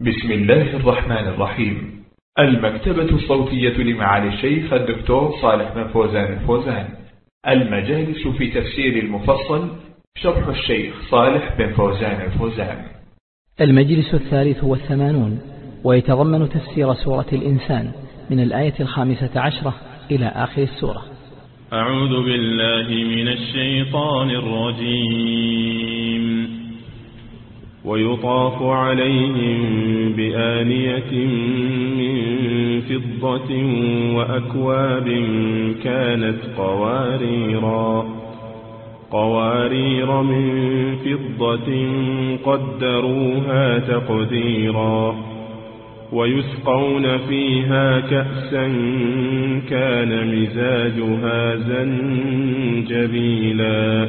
بسم الله الرحمن الرحيم. المكتبة الصوتية لمعالي الشيخ الدكتور صالح بن فوزان الفوزان. المجالس في تفسير المفصل شرح الشيخ صالح بن فوزان الفوزان. المجلس الثالث والثمانون ويتضمن تفسير سورة الإنسان من الآية الخامسة عشرة إلى آخر السورة. أعوذ بالله من الشيطان الرجيم. ويطاف عليهم بآنية من فضة وأكواب كانت قواريرا قوارير من فضة قدروها تقديرا ويسقون فيها كأسا كان مزاجها زنجبيلا.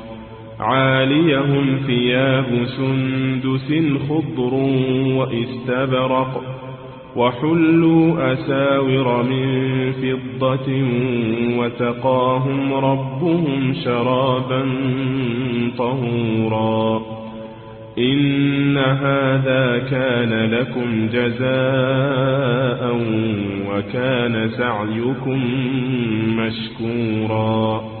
عاليهم ثياب سندس خضر واستبرق وحلوا أساور من فضة وتقاهم ربهم شرابا طهورا. إن هذا كان لكم جزاء وكان سعيكم مشكورا.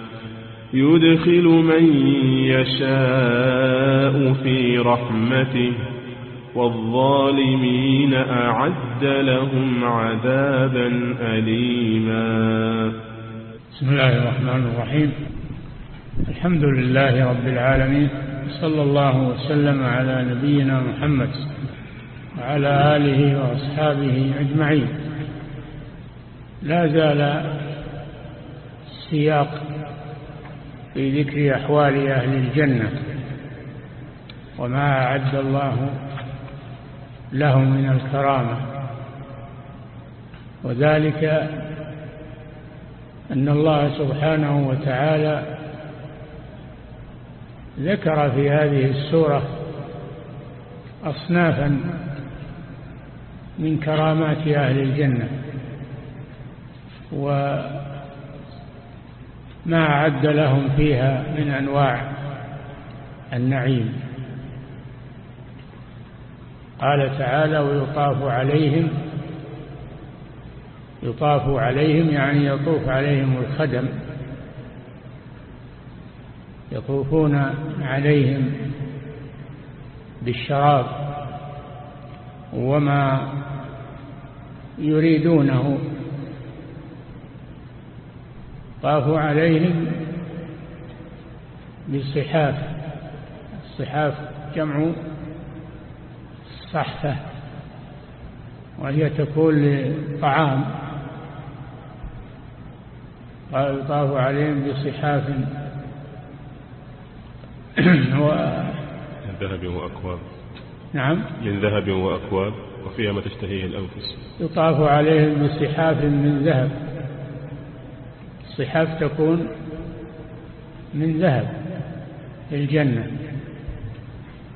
يدخل من يشاء في رحمته والظالمين أعد لهم عذابا أليما. بسم الله الرحمن الرحيم. الحمد لله رب العالمين صلى الله وسلم على نبينا محمد وعلى آله وأصحابه أجمعين. لا زال السياق في ذكر أحوال أهل الجنة. وما أعد الله لهم من الكرامة. وذلك أن الله سبحانه وتعالى ذكر في هذه السورة أصنافا من كرامات أهل الجنة. وما أعد لهم فيها من أنواع النعيم. قال تعالى ويطاف عليهم يطاف عليهم يعني يطوف عليهم الخدم يطوفون عليهم بالشراب وما يريدونه. طافوا عليهم بالصحاف. الصحاف جمع صحفة وهي تكون للطعام. يطاف عليهم بصحاف. ذهب وأكواب. نعم. من ذهب وأكواب وفيها ما تشتهيه الأنفس. يطاف عليهم بصحاف من ذهب. الصحاف تكون من ذهب الجنة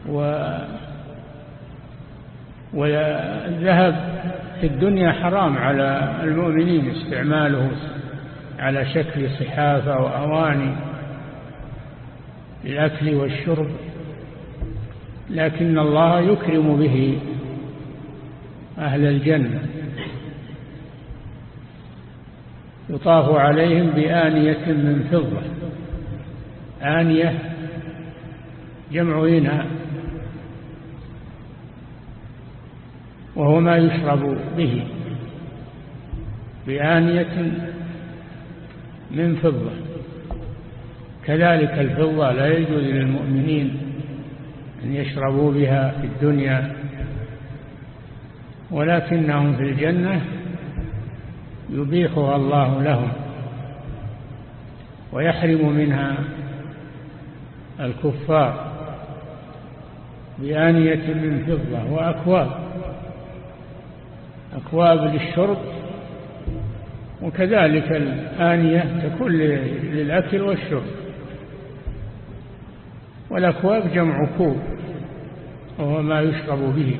و والذهب في الدنيا حرام على المؤمنين استعماله على شكل صحاف أو أواني للأكل والشرب لكن الله يكرم به أهل الجنة. يطاف عليهم بآنية من فضة. آنية جمع إناء وهو ما يشرب به. بآنية من فضة. كذلك الفضة لا يجوز للمؤمنين أن يشربوا بها في الدنيا ولكنهم في الجنة يبيحها الله لهم ويحرم منها الكفار بآنية من فضة وأكواب أكواب للشرب وكذلك الآنية تكون للأكل والشرب. والأكواب جمع كوب وهو ما يشرب به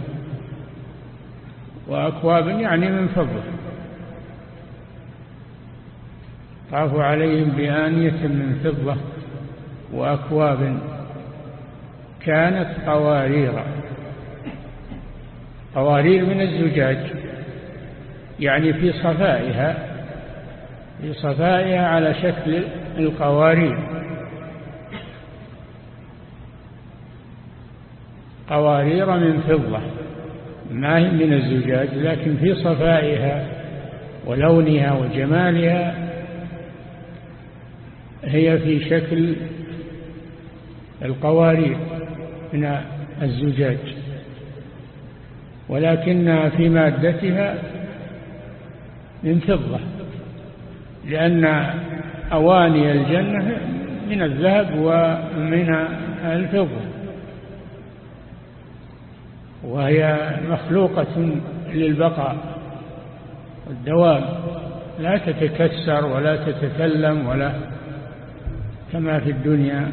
وأكواب يعني من فضة. طافوا عليهم بآنية من فضة وأكواب كانت قوارير. قوارير من الزجاج يعني في صفائها في صفائها على شكل القوارير. قوارير من فضة ما هي من الزجاج لكن في صفائها ولونها وجمالها هي في شكل القوارير من الزجاج ولكنها في مادتها من فضة لأن أواني الجنة من الذهب ومن الفضة وهي مخلوقة للبقاء والدوام لا تتكسر ولا تتكلم ولا كما في الدنيا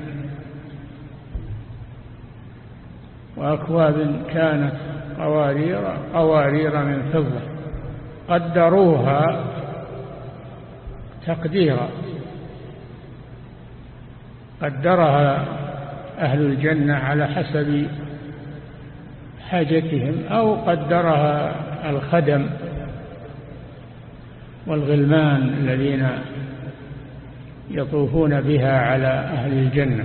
وأكواب كانت قوارير قوارير من فضة. قدروها تقديرا. قدرها أهل الجنة على حسب حاجتهم أو قدرها الخدم والغلمان الذين يطوفون بها على أهل الجنة.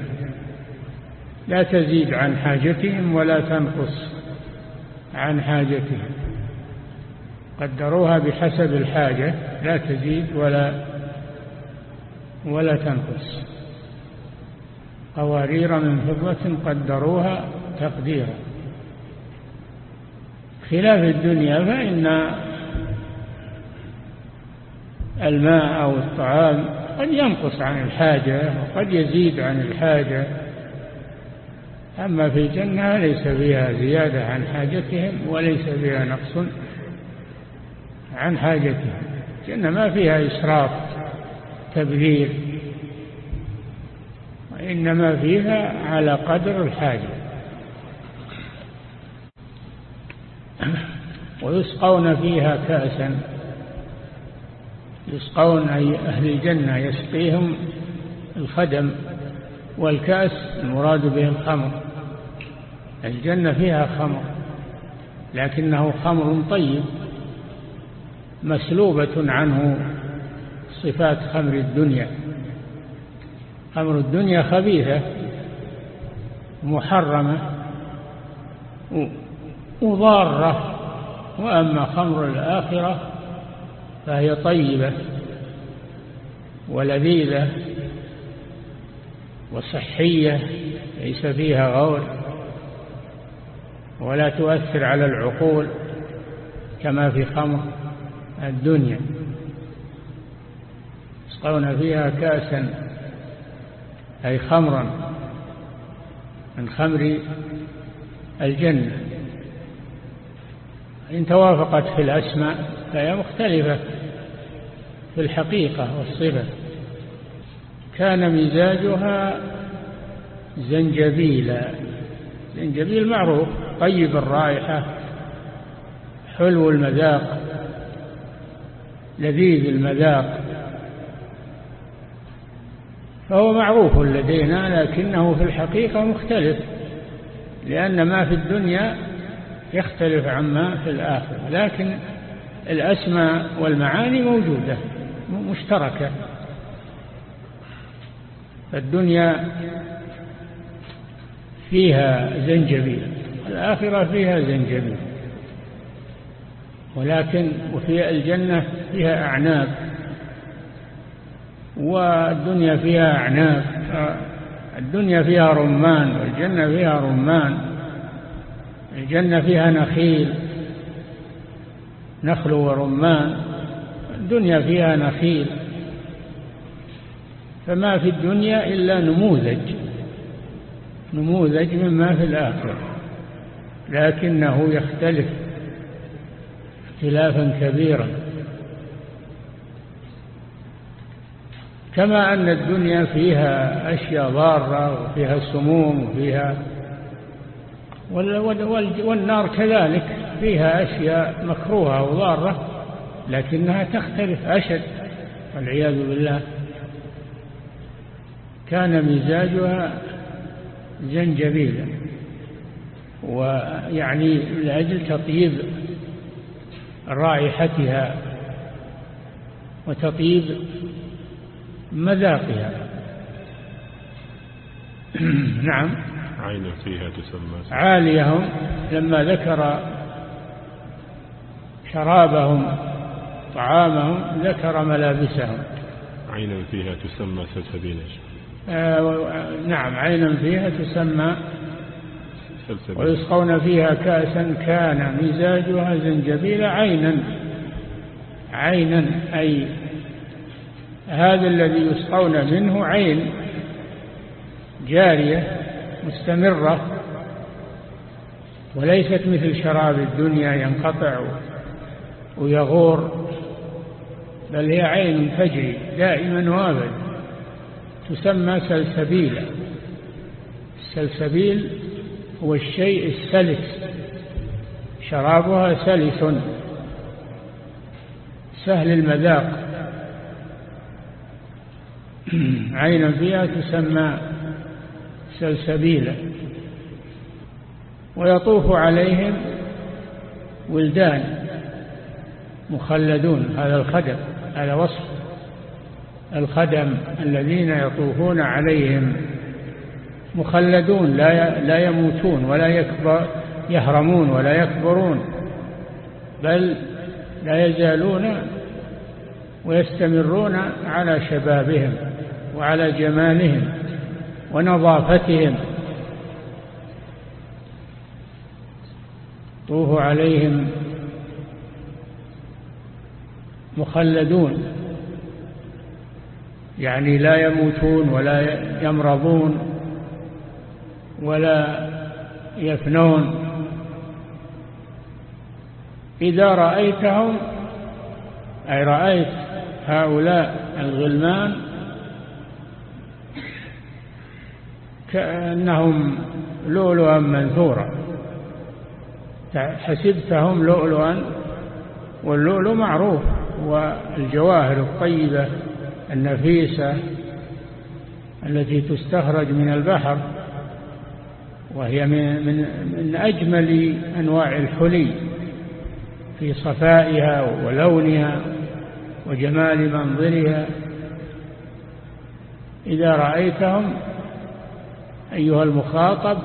لا تزيد عن حاجتهم ولا تنقص عن حاجتهم. قدروها بحسب الحاجة لا تزيد ولا ولا تنقص. قوارير من فضة قدروها تقديرا. خلاف الدنيا فإن الماء أو الطعام قد ينقص عن الحاجة وقد يزيد عن الحاجة. أما في الجنة ليس فيها زيادة عن حاجتهم وليس فيها نقص عن حاجتهم. الجنة ما فيها إسراف تبذير وإنما فيها على قدر الحاجة. ويسقون فيها كأسا. يسقون أي أهل الجنة يسقيهم الخدم والكأس المراد به الخمر. الجنة فيها خمر لكنه خمر طيب مسلوبة عنه صفات خمر الدنيا. خمر الدنيا خبيثة محرمة وضارة. وأما خمر الآخرة فهي طيبة ولذيذة وصحية ليس فيها غور ولا تؤثر على العقول كما في خمر الدنيا. يسقون فيها كأسا أي خمرا من خمر الجنة. إن توافقت في الأسماء فهي مختلفة في الحقيقة والصفة. كان مزاجها زنجبيلا زنجبيل معروف طيب الرائحة حلو المذاق لذيذ المذاق. فهو معروف لدينا لكنه في الحقيقة مختلف لأن ما في الدنيا يختلف عما في الآخرة. لكن الأسماء والمعاني موجودة مشتركة. الدنيا فيها زنجبيل الآخرة فيها زنجبيل. ولكن وفي الجنة فيها أعناب والدنيا فيها أعناب. الدنيا فيها رمان والجنة فيها رمان. الجنة فيها نخيل. نخل ورمان الدنيا فيها نخيل. فما في الدنيا إلا نموذج نموذج مما في الآخرة لكنه يختلف اختلافا كبيرا. كما أن الدنيا فيها أشياء ضارة وفيها سموم وفيها والنار كذلك. فيها أشياء مكروهة وضارة لكنها تختلف أشد والعياذ بالله. كان مزاجها زنجبيلا ويعني لأجل تطيب رائحتها وتطيب مذاقها. نعم. عين فيها تسمى. عاليهم لما ذكر شرابهم طعامهم ذكر ملابسهم. عين فيها تسمى سلسبيل آه نعم عين فيها تسمى ويسقون فيها كأسا كان مزاجها زنجبيل عينا. عينا أي هذا الذي يسقون منه عين جارية مستمرة وليست مثل شراب الدنيا ينقطع ويغور بل هي عين تجري دائما وابدا تسمى سلسبيلا السلسبيل هو الشيء السلس شرابها سلس. سهل المذاق. عين فيها تسمى سلسبيلا ويطوف عليهم ولدان. مخلدون هذا الخدم هذا وصف الخدم الذين يطوفون عليهم. مخلدون لا لا يموتون ولا يكبر يهرمون ولا يكبرون بل لا يزالون ويستمرون على شبابهم وعلى جمالهم ونظافتهم. طوف عليهم مخلدون. يعني لا يموتون ولا يمرضون ولا يفنون. إذا رأيتهم أي رأيت هؤلاء الغلمان كأنهم لؤلؤا منثورا. حسبتهم لؤلؤا واللؤلؤ معروف. والجواهر الطيبة النفيسة التي تستخرج من البحر وهي من, من, أجمل أنواع الحلي في صفائها ولونها وجمال منظرها. إذا رأيتهم أيها المخاطب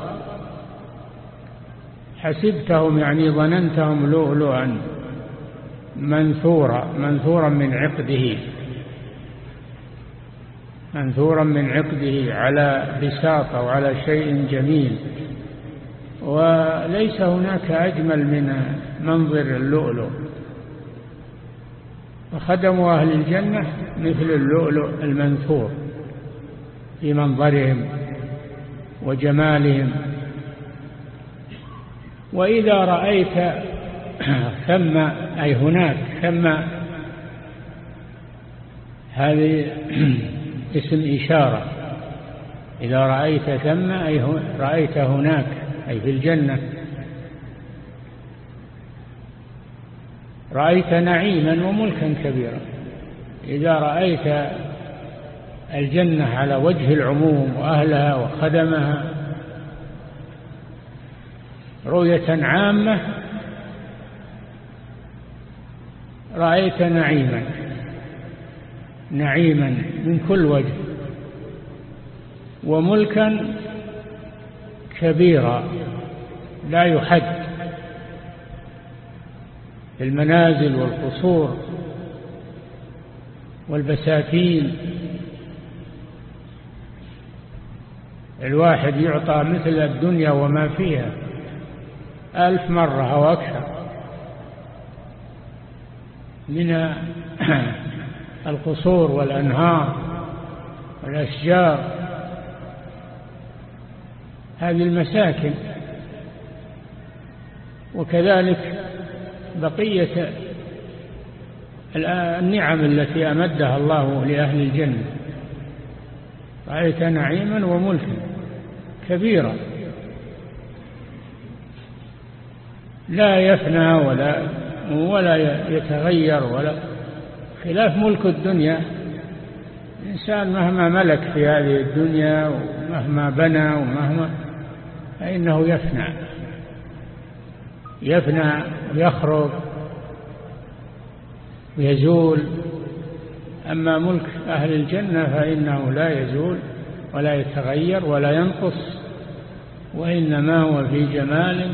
حسبتهم يعني ظننتهم لؤلؤا. منثورا منثورا من عقده. منثورا من عقده على بساطة وعلى شيء جميل. وليس هناك أجمل من منظر اللؤلؤ. وخدم أهل الجنة مثل اللؤلؤ المنثور في منظرهم وجمالهم. وإذا رأيت ثم أي هناك ثم هذه اسم إشارة. إذا رأيت ثم أي رأيت هناك أي في الجنة. رأيت نعيما وملكا كبيرا. إذا رأيت الجنة على وجه العموم وأهلها وخدمها رؤية عامة رأيت نعيما. نعيما من كل وجه. وملكا كبيرا. لا يحد. المنازل والقصور والبساتين. الواحد يعطى مثل الدنيا وما فيها. ألف مرة أو أكثر. من القصور والأنهار والأشجار. هذه المساكن وكذلك بقية النعم التي أمدها الله لأهل الجنة. رأيت نعيما وملكا كبيرا. لا يفنى ولا ولا يتغير ولا خلاف ملك الدنيا. الإنسان مهما ملك في هذه الدنيا ومهما بنى ومهما فإنه يفنى يفنى ويخرب ويزول. أما ملك أهل الجنة فإنه لا يزول ولا يتغير ولا ينقص وإنما هو في جمال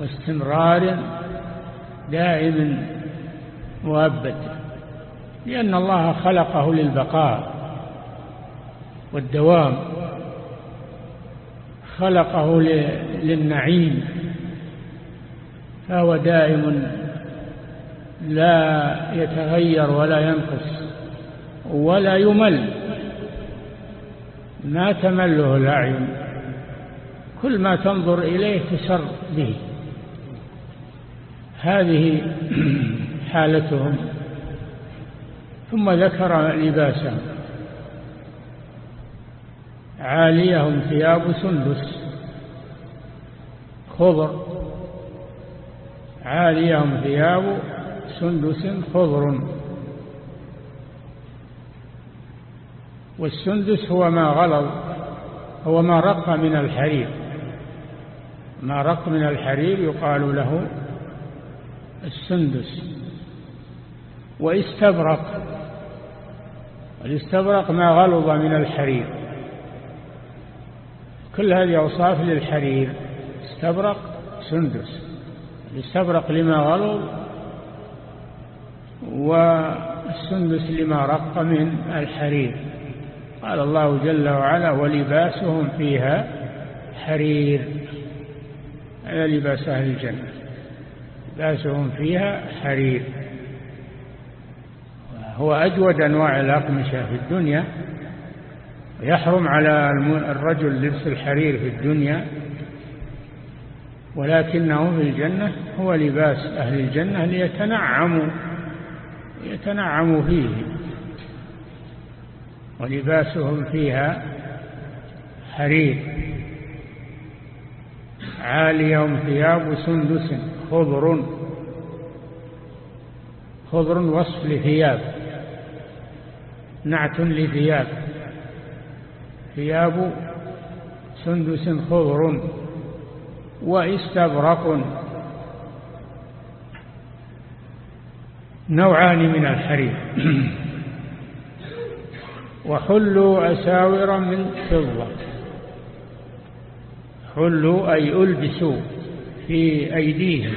واستمرار دائم مؤبد لأن الله خلقه للبقاء والدوام خلقه للنعيم فهو دائم لا يتغير ولا ينقص ولا يمل. ما تمله الأعين كل ما تنظر إليه تسر به. هذه حالتهم. ثم ذكر لباسهم عاليهم ثياب سندس. خضر. عاليهم ثياب سندس خضر. والسندس هو ما غلظ هو ما رق من الحرير. ما رق من الحرير يقال له السندس. واستبرق. الاستبرق ما غلظ من الحرير. كل هذه أوصاف للحرير. استبرق سندس. الاستبرق لما غلظ والسندس لما رق من الحرير. قال الله جل وعلا ولباسهم فيها حرير. هذا لباس أهل الجنة. لباسهم فيها حرير. هو أجود أنواع الأقمشة في الدنيا يحرم على الرجل لبس الحرير في الدنيا ولكنه في الجنة هو لباس أهل الجنة ليتنعموا يتنعموا فيه. ولباسهم فيها حرير. عاليهم ثياب سندس. خضر خضر وصف لثياب نعت لثياب ثياب سندس خضر واستبرق. نوعان من الحرير وحلوا أساور من فضة حلوا أي ألبسوا. في أيديهم.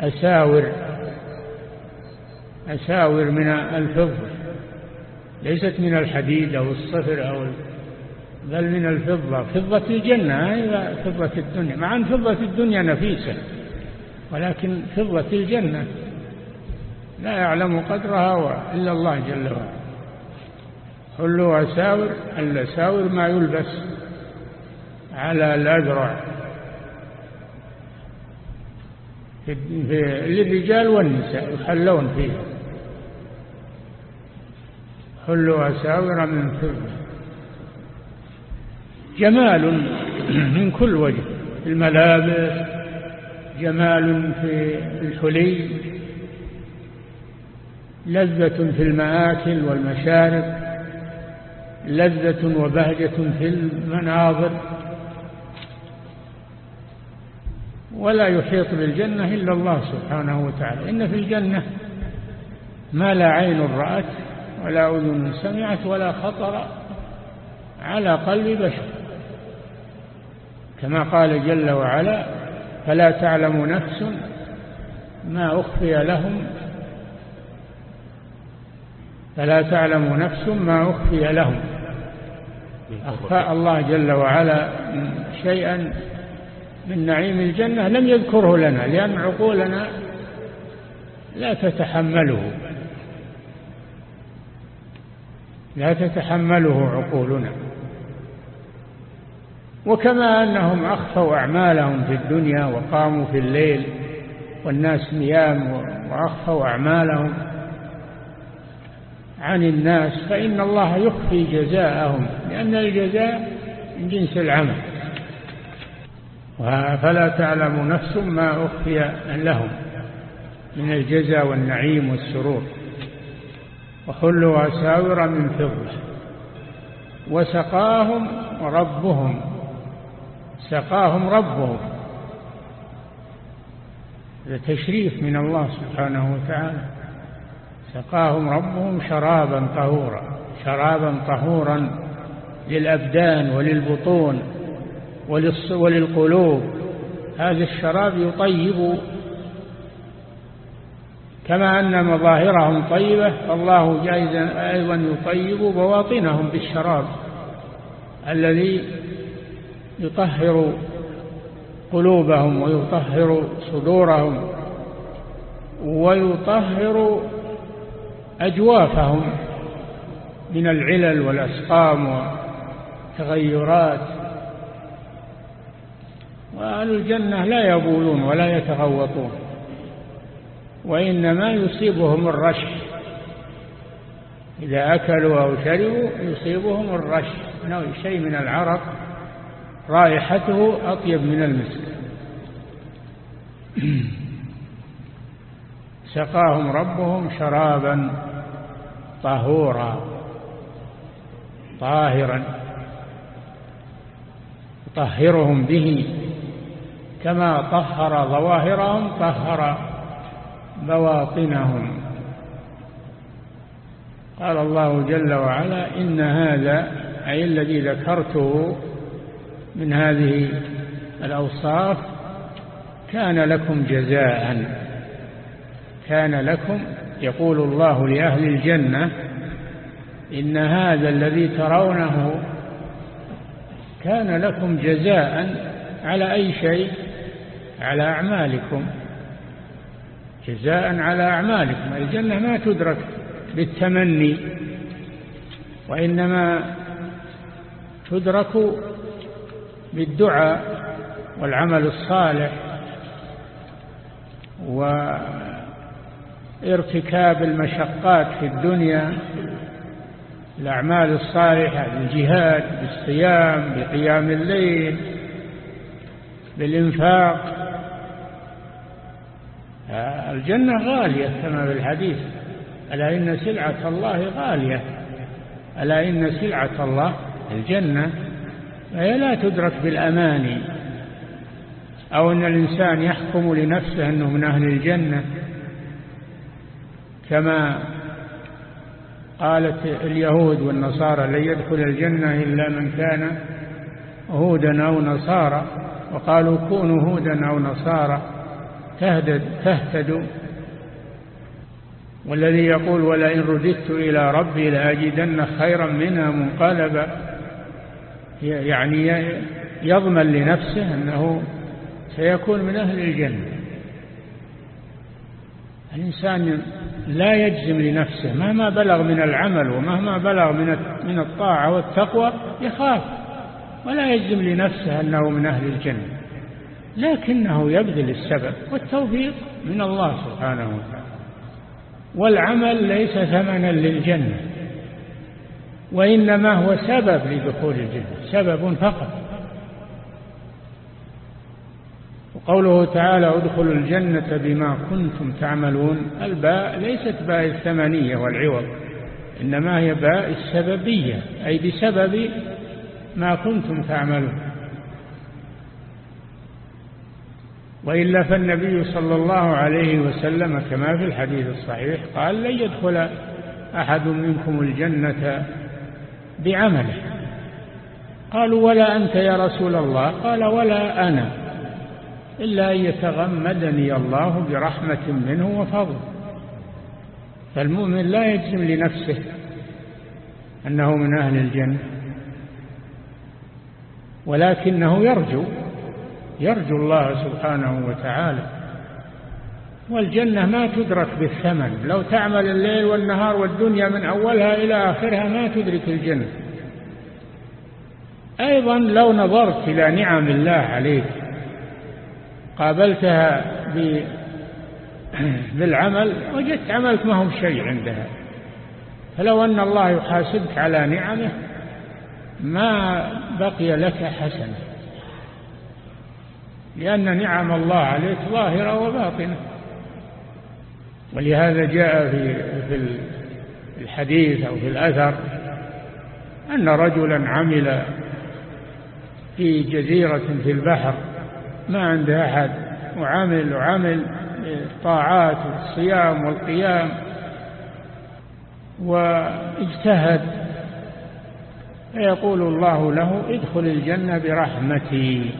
أساور أساور من الفضة ليست من الحديد أو الصفر أو بل من الفضة. فضة الجنة هي فضة الدنيا. مع أن فضة الدنيا نفيسة ولكن فضة الجنة. لا يعلم قدرها إلا الله جل وعلا. حلوا أساور الأساور ما يلبس على الأذرع في للرجال والنساء يحلون فيها حلوا أساور من فضة جمال من كل وجه. الملابس جمال في الحلي. لذة في المآكل والمشارب. لذة وبهجة في المناظر. ولا يحيط بالجنة إلا الله سبحانه وتعالى. إن في الجنة ما لا عين رأت ولا أذن سمعت ولا خطر على قلب بشر. كما قال جل وعلا فلا تعلم نفس ما أخفي لهم. فلا تعلم نفس ما أخفي لهم. أخفى الله جل وعلا شيئا من نعيم الجنة لم يذكره لنا لأن عقولنا لا تتحمله. لا تتحمله عقولنا. وكما أنهم أخفوا أعمالهم في الدنيا وقاموا في الليل والناس نيام وأخفوا أعمالهم عن الناس فإن الله يخفي جزاءهم لأن الجزاء من جنس العمل. فلا تعلم نفس ما أخفي لهم من الجزاء والنعيم والسرور. وحلوا أساور من فضة وسقاهم ربهم. سقاهم ربهم. هذا تشريف من الله سبحانه وتعالى. سقاهم ربهم شرابا طهورا. شرابا طهورا للأبدان وللبطون. وللقلوب. هذا الشراب يطيب. كما أن مظاهرهم طيبة فالله جائزا أيضا يطيب بواطنهم بالشراب الذي يطهر قلوبهم ويطهر صدورهم ويطهر أجوافهم من العلل والأسقام والتغيرات وأهل الجنة لا يبولون ولا يتغوطون وإنما يصيبهم الرش إذا أكلوا أو شربوا يصيبهم الرش نوع شيء من العرق رائحته أطيب من المسك. سقاهم ربهم شرابا طهورا طاهرا يطهرهم به كما طهر ظواهرهم طهر بواطنهم. قال الله جل وعلا إن هذا أي الذي ذكرته من هذه الأوصاف كان لكم جزاء. كان لكم يقول الله لأهل الجنة إن هذا الذي ترونه كان لكم جزاء على أي شيء؟ على أعمالكم. جزاء على أعمالكم. الجنة ما تدرك بالتمني وإنما تدرك بالدعاء والعمل الصالح وارتكاب المشقات في الدنيا الأعمال الصالحة بالجهاد بالصيام بقيام الليل بالإنفاق. الجنة غالية كما في الحديث. ألا إن سلعة الله غالية. ألا إن سلعة الله الجنة. فهي لا تدرك بالأماني أو أن الإنسان يحكم لنفسه أنه من أهل الجنة. كما قالت اليهود والنصارى لن يدخل الجنة إلا من كان هودا أو نصارى. وقالوا كونوا هودا أو نصارى. تهتدوا. والذي يقول ولئن رددت إلى ربي لأجدن خيرا منها منقلبا يعني يضمن لنفسه أنه سيكون من أهل الجنة. الإنسان لا يجزم لنفسه. مهما بلغ من العمل ومهما بلغ من من الطاعة والتقوى يخاف. ولا يجزم لنفسه أنه من أهل الجنة. لكنه يبذل السبب والتوفيق من الله سبحانه وتعالى. والعمل ليس ثمنا للجنة وإنما هو سبب لدخول الجنة سبب فقط. وقوله تعالى ادخلوا الجنة بما كنتم تعملون الباء ليست باء الثمانية والعوض إنما هي باء السببية أي بسبب ما كنتم تعملون. وإلا فالنبي صلى الله عليه وسلم كما في الحديث الصحيح قال لن يدخل أحد منكم الجنة بعمله. قالوا ولا أنت يا رسول الله؟ قال ولا أنا إلا أن يتغمدني الله برحمة منه وفضل. فالمؤمن لا يجزم لنفسه أنه من أهل الجنة ولكنه يرجو يرجو الله سبحانه وتعالى. والجنة ما تدرك بالثمن. لو تعمل الليل والنهار والدنيا من أولها إلى آخرها ما تدرك الجنة. أيضا لو نظرت إلى نعم الله عليك قابلتها بالعمل وجدت عملك ما هو شيء عندها. فلو أن الله يحاسبك على نعمه ما بقي لك حسنة. لأن نعم الله عليك ظاهرة وباطنة. ولهذا جاء في في الحديث أو في الأثر أن رجلا عمل في جزيرة في البحر ما عنده أحد وعمل وعمل الطاعات والصيام والقيام واجتهد. فيقول الله له ادخل الجنة برحمتي.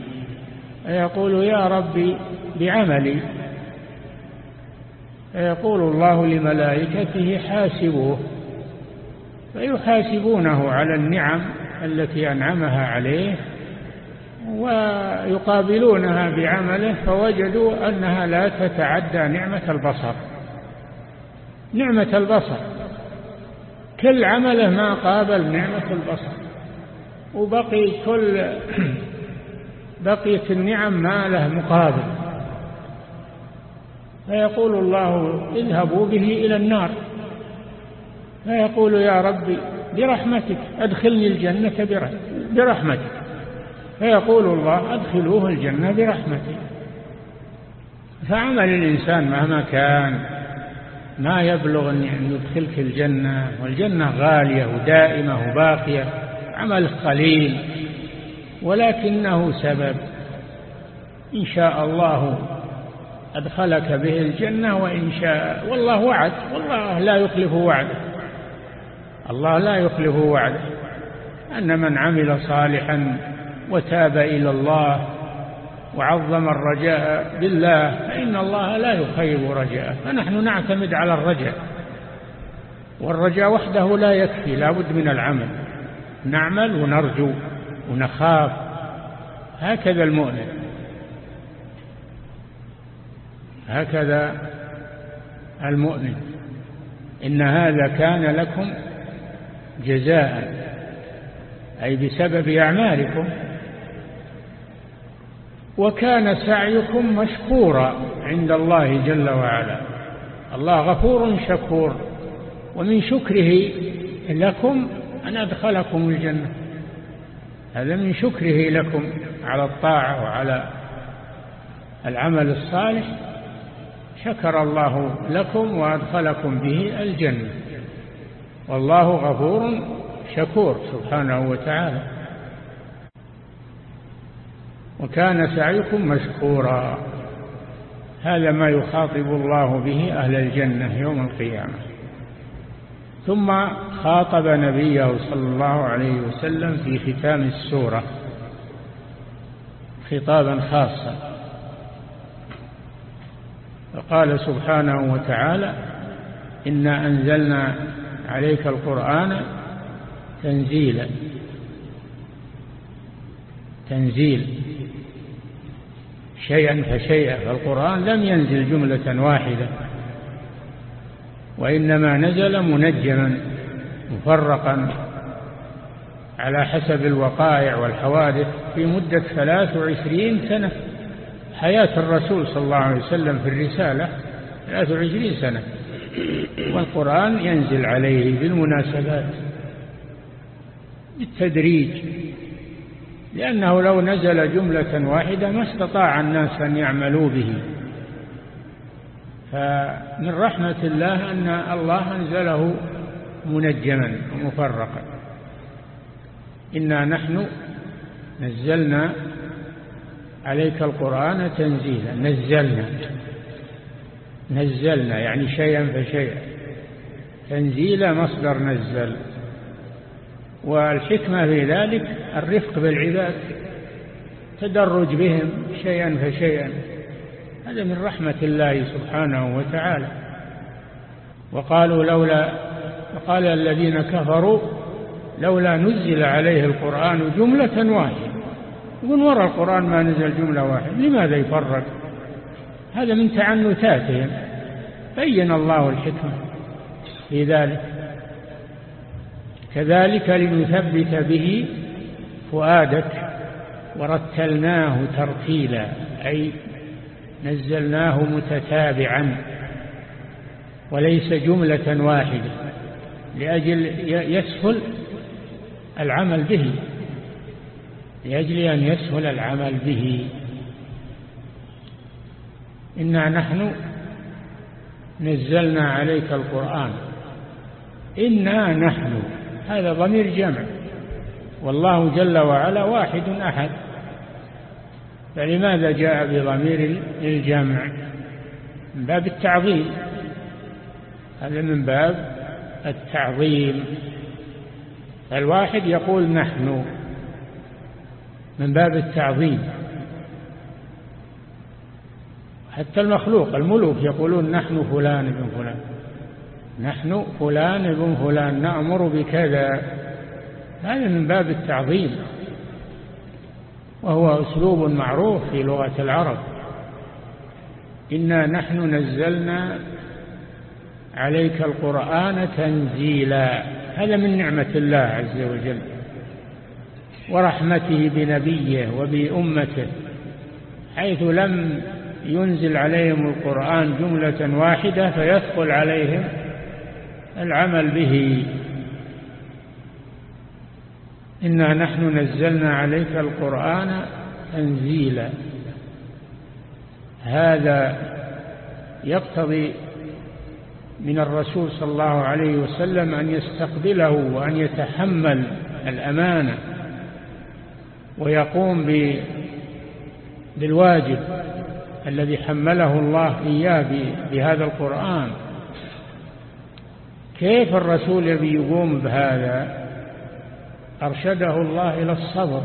فيقول يا ربي بعملي. فيقول الله لملائكته حاسبوه فيحاسبونه على النعم التي أنعمها عليه ويقابلونها بعمله فوجدوا أنها لا تتعدى نعمة البصر. نعمة البصر. كل عمله ما قابل نعمة البصر. وبقي كل بقيت النعم ما له مقابل. فيقول الله اذهبوا به إلى النار. فيقول يا ربي برحمتك أدخلني الجنة برحمتك. فيقول الله أدخلوه الجنة برحمتي فعمل الإنسان مهما كان ما يبلغ أن يدخلك الجنة والجنة غالية ودائمة وباقية عمل قليل. ولكنه سبب. إن شاء الله أدخلك به الجنة وإن شاء والله وعد والله لا يخلف وعده. الله لا يخلف وعده. أن من عمل صالحا وتاب إلى الله وعظم الرجاء بالله فإن الله لا يخيب رجاءه. فنحن نعتمد على الرجاء. والرجاء وحده لا يكفي لا بد من العمل. نعمل ونرجو. ونخاف. هكذا المؤمن. هكذا المؤمن. إن هذا كان لكم جزاء أي بسبب أعمالكم. وكان سعيكم مشكورا عند الله جل وعلا. الله غفور شكور. ومن شكره لكم أن أدخلكم الجنة. هذا من شكره لكم على الطاعة وعلى العمل الصالح. شكر الله لكم وأدخلكم به الجنة. والله غفور شكور سبحانه وتعالى. وكان سعيكم مشكورا. هذا ما يخاطب الله به أهل الجنة يوم القيامة. ثم خاطب نبيه صلى الله عليه وسلم في ختام السورة خطابا خاصا. فقال سبحانه وتعالى إنا أنزلنا عليك القرآن تنزيلا تنزيل شيئا فشيئا. فالقرآن لم ينزل جملة واحدة وإنما نزل منجما مفرقا على حسب الوقائع والحوادث في مدة ثلاث وعشرين سنة. حياة الرسول صلى الله عليه وسلم في الرسالة 23 سنة. والقرآن ينزل عليه بالمناسبات بالتدريج لأنه لو نزل جملة واحدة ما استطاع الناس أن يعملوا به. فمن رحمة الله أن الله أنزله منجما ومفرقا. إنا نحن نزلنا عليك القرآن تنزيلا. نزلنا. نزلنا يعني شيئا فشيئا. تنزيل مصدر نزل. والحكمة في ذلك الرفق بالعباد تدرج بهم شيئا فشيئا. هذا من رحمة الله سبحانه وتعالى. وقالوا لولا وقال الذين كفروا لولا نزل عليه القرآن جملة واحدة. يقول وراء القرآن ما نزل جملة واحدة لماذا يفرق؟ هذا من تعنتاتهم. بين الله الحكمة في ذلك. كذلك لنثبت به فؤادك ورتلناه ترتيلا أي نزلناه متتابعا وليس جملة واحدة لأجل يسهل العمل به لأجل أن يسهل العمل به. إنا نحن نزلنا عليك القرآن. إنا نحن هذا ضمير جمع. والله جل وعلا واحد أحد. فلماذا جاء بضمير الجمع من باب التعظيم. هذا من باب التعظيم. الواحد يقول نحن من باب التعظيم. حتى المخلوق الملوك يقولون نحن فلان ابن فلان. نحن فلان ابن فلان نأمر بكذا. هذا من باب التعظيم. وهو أسلوب معروف في لغة العرب. إنا نحن نزلنا عليك القرآن تنزيلا. هذا من نعمة الله عز وجل. ورحمته بنبيه وبأمته حيث لم ينزل عليهم القرآن جملة واحدة فيثقل عليهم العمل به. إنا نحن نزلنا عليك القرآن تنزيلا. هذا يقتضي من الرسول صلى الله عليه وسلم أن يستقبله وأن يتحمل الأمانة ويقوم بالواجب الذي حمله الله إياه بهذا القرآن. كيف الرسول يقوم بهذا؟ أرشده الله إلى الصبر.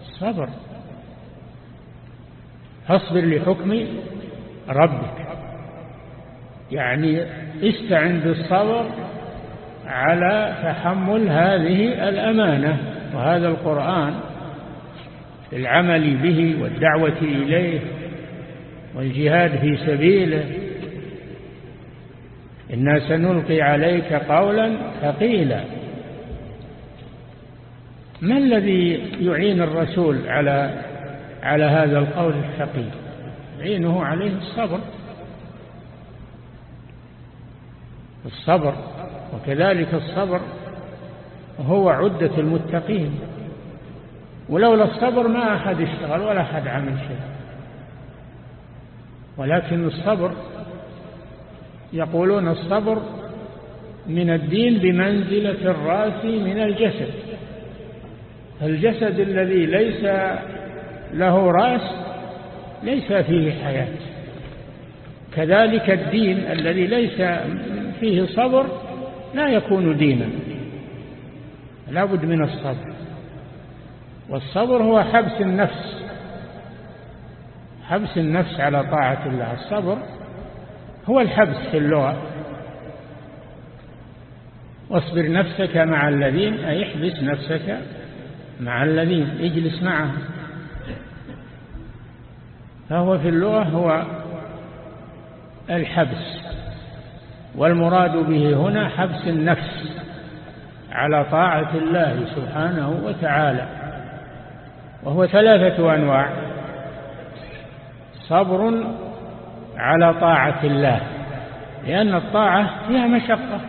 الصبر فاصبر لحكم ربك. يعني استعن بالصبر على تحمل هذه الأمانة. وهذا القرآن العمل به والدعوة إليه والجهاد في سبيله. إنا سنلقي عليك قولا ثقيلا. ما الذي يعين الرسول على على هذا القول الثقيل؟ يعينه عليه الصبر. الصبر وكذلك الصبر هو عدة المتقين. ولولا الصبر ما أحد اشتغل ولا أحد عمل شيء. ولكن الصبر يقولون الصبر من الدين بمنزلة الرأس من الجسد. الجسد الذي ليس له رأس ليس فيه حياة. كذلك الدين الذي ليس فيه صبر لا يكون دينا. لا بد من الصبر. والصبر هو حبس النفس. حبس النفس على طاعة الله. الصبر هو الحبس في اللغة. واصبر نفسك مع الذين أي احبس نفسك مع الذين اجلس معهم فهو في اللغة هو الحبس. والمراد به هنا حبس النفس على طاعة الله سبحانه وتعالى. وهو ثلاثة أنواع. صبر على طاعة الله. لأن الطاعة فيها مشقة.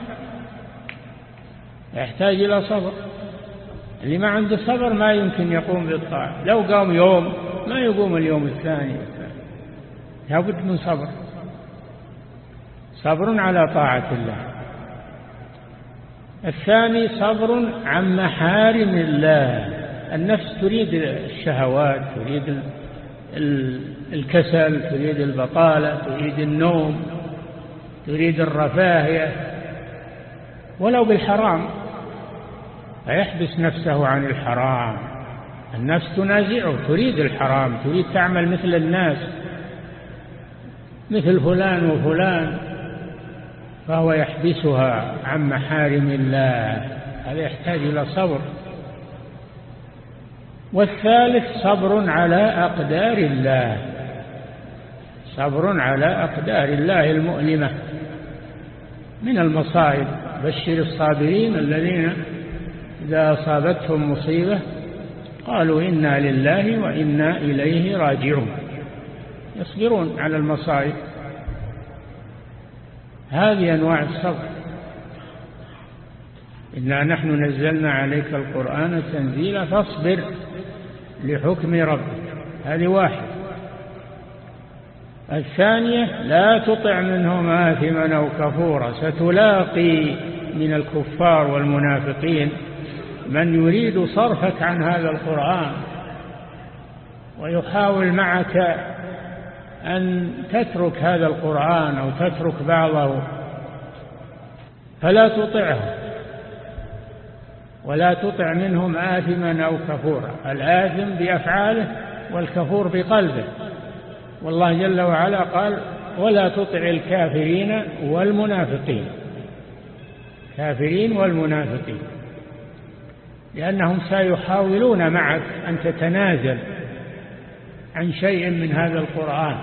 يحتاج إلى صبر. اللي ما عنده صبر ما يمكن يقوم بالطاعة. لو قام يوم ما يقوم اليوم الثاني لابد من صبر. صبر على طاعة الله. الثاني صبر عن محارم الله. النفس تريد الشهوات تريد الكسل تريد البطالة تريد النوم تريد الرفاهية. ولو بالحرام. فيحبس نفسه عن الحرام. النفس تنازعه تريد الحرام تريد تعمل مثل الناس مثل فلان وفلان فهو يحبسها عن محارم الله. هذا يحتاج إلى صبر. والثالث صبر على أقدار الله. صبر على أقدار الله المؤلمة. من المصائب بشر الصابرين الذين إذا أصابتهم مصيبة قالوا إنا لله وإنا إليه راجعون. يصبرون على المصائب. هذه أنواع الصبر. إنا نحن نزلنا عليك القرآن تنزيلا فاصبر لحكم ربك. هذه واحد. الثانية لا تطع منهم آثما أو كفورا. ستلاقي من الكفار والمنافقين من يريد صرفك عن هذا القرآن ويحاول معك أن تترك هذا القرآن أو تترك بعضه فلا تطعه ولا تطع منهم آثما أو كفورا الآثم بأفعاله والكفور بقلبه. والله جل وعلا قال ولا تطع الكافرين والمنافقين. كافرين والمنافقين. لأنهم سيحاولون معك أن تتنازل عن شيء من هذا القرآن.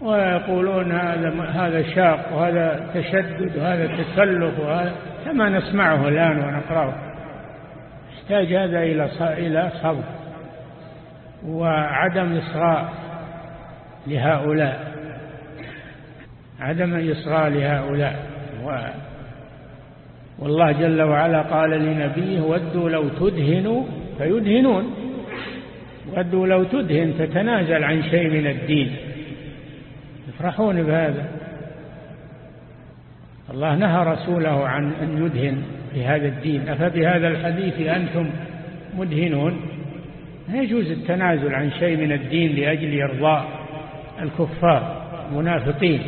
ويقولون هذا هذا شاق وهذا تشدد وهذا تكلف وهذا كما نسمعه الآن ونقرأه. يحتاج هذا إلى إلى صبر وعدم إصغاء لهؤلاء. عدم إصغاء لهؤلاء. والله جل وعلا قال لنبيه ودوا لو تدهنوا فيدهنون. ودوا لو تدهن تتنازل عن شيء من الدين. يفرحون بهذا. الله نهى رسوله عن أن يدهن بهذا الدين. أفبهذا الحديث أنتم مدهنون؟ لا يجوز التنازل عن شيء من الدين لأجل إرضاء الكفار المنافقين.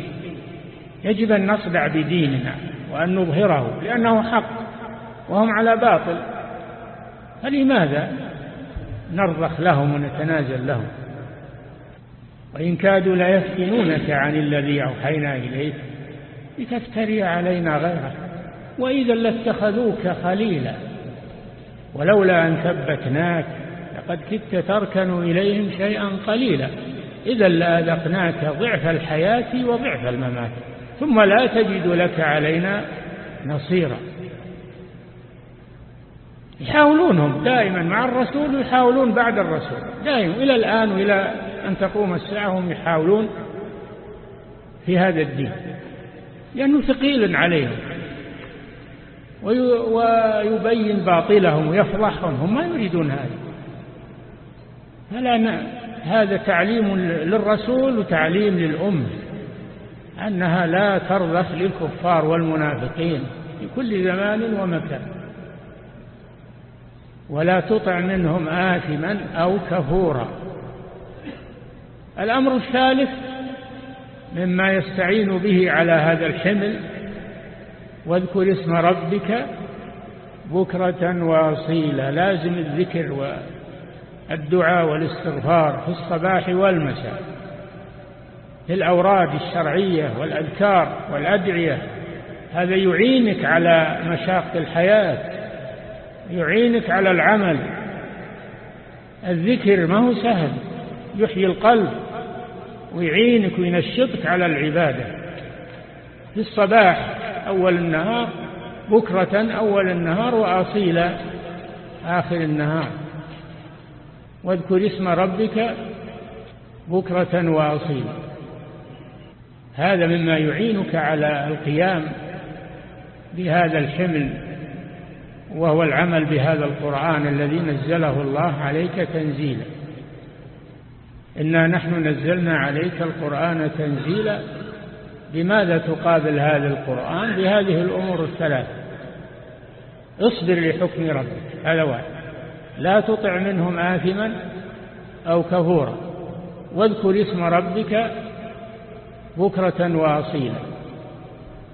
يجب أن نصدع بديننا. وأن نظهره لأنه حق وهم على باطل. فلماذا نرضخ لهم ونتنازل لهم؟ وإن كادوا ليفتنونك عن الذي أوحينا إليك لتفتري علينا غيره وإذا لاتخذوك خليلا ولولا أن ثبتناك لقد كدت تركن إليهم شيئا قليلا. إذا لأذقناك ضعف الحياة وضعف الممات. ثم لا تجد لك علينا نصيرا. يحاولونهم دائما مع الرسول ويحاولون بعد الرسول. دائما إلى الآن وإلى أن تقوم الساعة هم يحاولون في هذا الدين. لأنه ثقيل عليهم. ويبين باطلهم ويفضحهم. هم ما يريدون هذا. فلا هذا تعليم للرسول وتعليم للأمة. أنها لا ترضخ للكفار والمنافقين في كل زمان ومكان. ولا تطع منهم آثما أو كفورا. الأمر الثالث مما يستعين به على هذا الحمل واذكر اسم ربك بكرة وأصيلا. لازم الذكر والدعاء والاستغفار في الصباح والمساء. في الأوراد الشرعية والأذكار والأدعية. هذا يعينك على مشاق الحياة يعينك على العمل. الذكر ما هو سهل يحيي القلب ويعينك وينشطك على العبادة. في الصباح أول النهار بكرة أول النهار وأصيلا آخر النهار. واذكر اسم ربك بكرة وأصيلا هذا مما يعينك على القيام بهذا الحمل وهو العمل بهذا القرآن الذي نزله الله عليك تنزيلا. إنا نحن نزلنا عليك القرآن تنزيلا. بماذا تقابل هذا القرآن؟ بهذه الأمور الثلاث اصبر لحكم ربك هذا واحد. لا تطع منهم آثما أو كفورا. واذكر اسم ربك بكرة وأصيلا.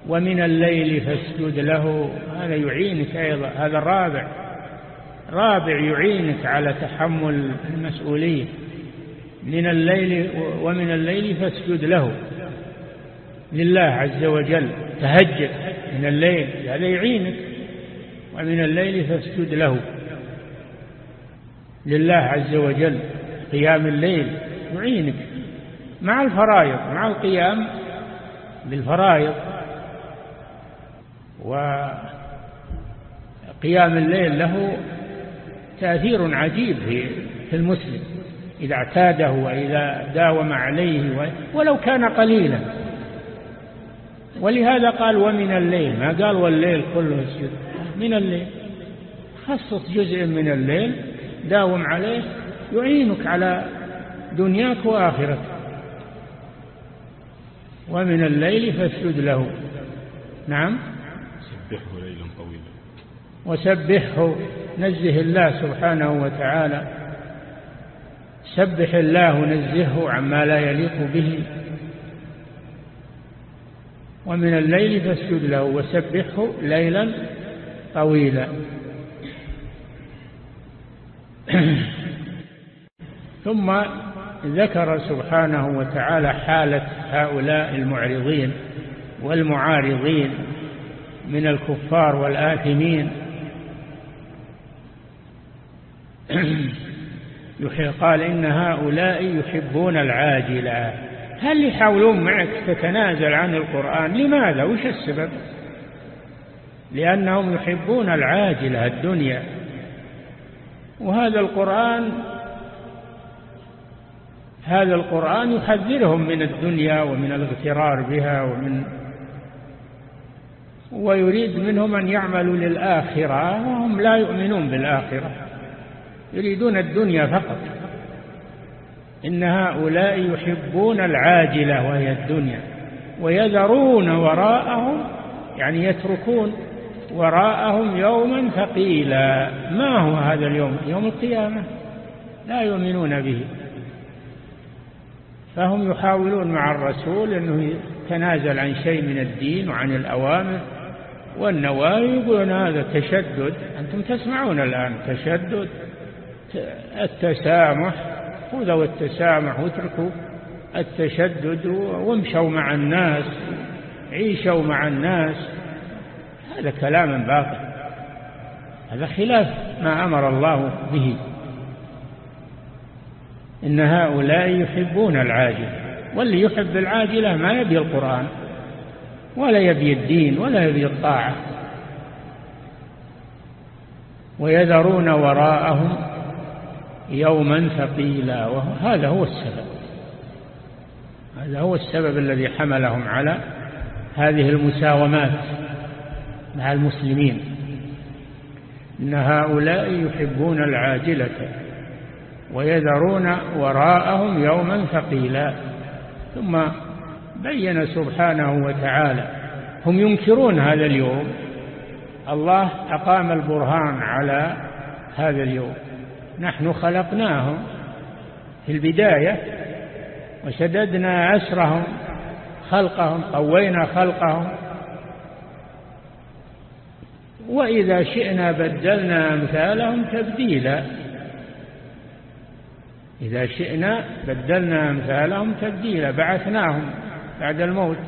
ومن الليل فاسجد له. هذا يعينك أيضا. هذا الرابع. رابع يعينك على تحمل المسؤولية من الليل ومن الليل فاسجد له. لله عز وجل. تهجد من الليل. هذا يعينك. ومن الليل فاسجد له. لله عز وجل. قيام الليل يعينك. مع الفرائض مع القيام بالفرائض وقيام الليل له تأثير عجيب في المسلم. إذا اعتاده وإذا داوم عليه ولو كان قليلا. ولهذا قال ومن الليل. ما قال والليل كله اسجد من الليل. خصص جزء من الليل داوم عليه يعينك على دنياك وآخرتك. ومن الليل فاسجد له. نعم. سبحه ليلا طويلا. وسبحه نزه الله سبحانه وتعالى. سبح الله ونزهه عما لا يليق به. ومن الليل فاسجد له وسبحه ليلا طويلا. ثم ذكر سبحانه وتعالى حالة هؤلاء المعرضين والمعارضين من الكفار والآثمين. قال إن هؤلاء يحبون العاجلة. هل يحاولون معك تتنازل عن القرآن؟ لماذا؟ وش السبب؟ لأنهم يحبون العاجلة الدنيا. وهذا القرآن هذا القرآن يحذرهم من الدنيا ومن الاغترار بها ومن ويريد منهم أن يعملوا للآخرة وهم لا يؤمنون بالآخرة. يريدون الدنيا فقط. إن هؤلاء يحبون العاجلة وهي الدنيا ويذرون وراءهم يعني يتركون وراءهم يوما ثقيلا. ما هو هذا اليوم؟ يوم القيامة. لا يؤمنون به. فهم يحاولون مع الرسول أنه يتنازل عن شيء من الدين وعن الأوامر والنواهي يقولون هذا تشدد. أنتم تسمعون الآن تشدد التسامح خذوا التسامح واتركوا التشدد وامشوا مع الناس عيشوا مع الناس. هذا كلام باطل. هذا خلاف ما أمر الله به. إن هؤلاء يحبون العاجل واللي يحب العاجلة ما يبي القرآن ولا يبي الدين ولا يبي الطاعة. ويذرون وراءهم يوما ثقيلا وهذا هو السبب. هذا هو السبب الذي حملهم على هذه المساومات مع المسلمين. إن هؤلاء يحبون العاجلة. ويذرون وراءهم يوما ثقيلا. ثم بين سبحانه وتعالى. هم ينكرون هذا اليوم. الله أقام البرهان على هذا اليوم. نحن خلقناهم في البداية وشددنا أسرهم خلقهم قوينا خلقهم. وإذا شئنا بدلنا أمثالهم تبديلا. إذا شئنا بدلنا أمثالهم تبديلا بعثناهم بعد الموت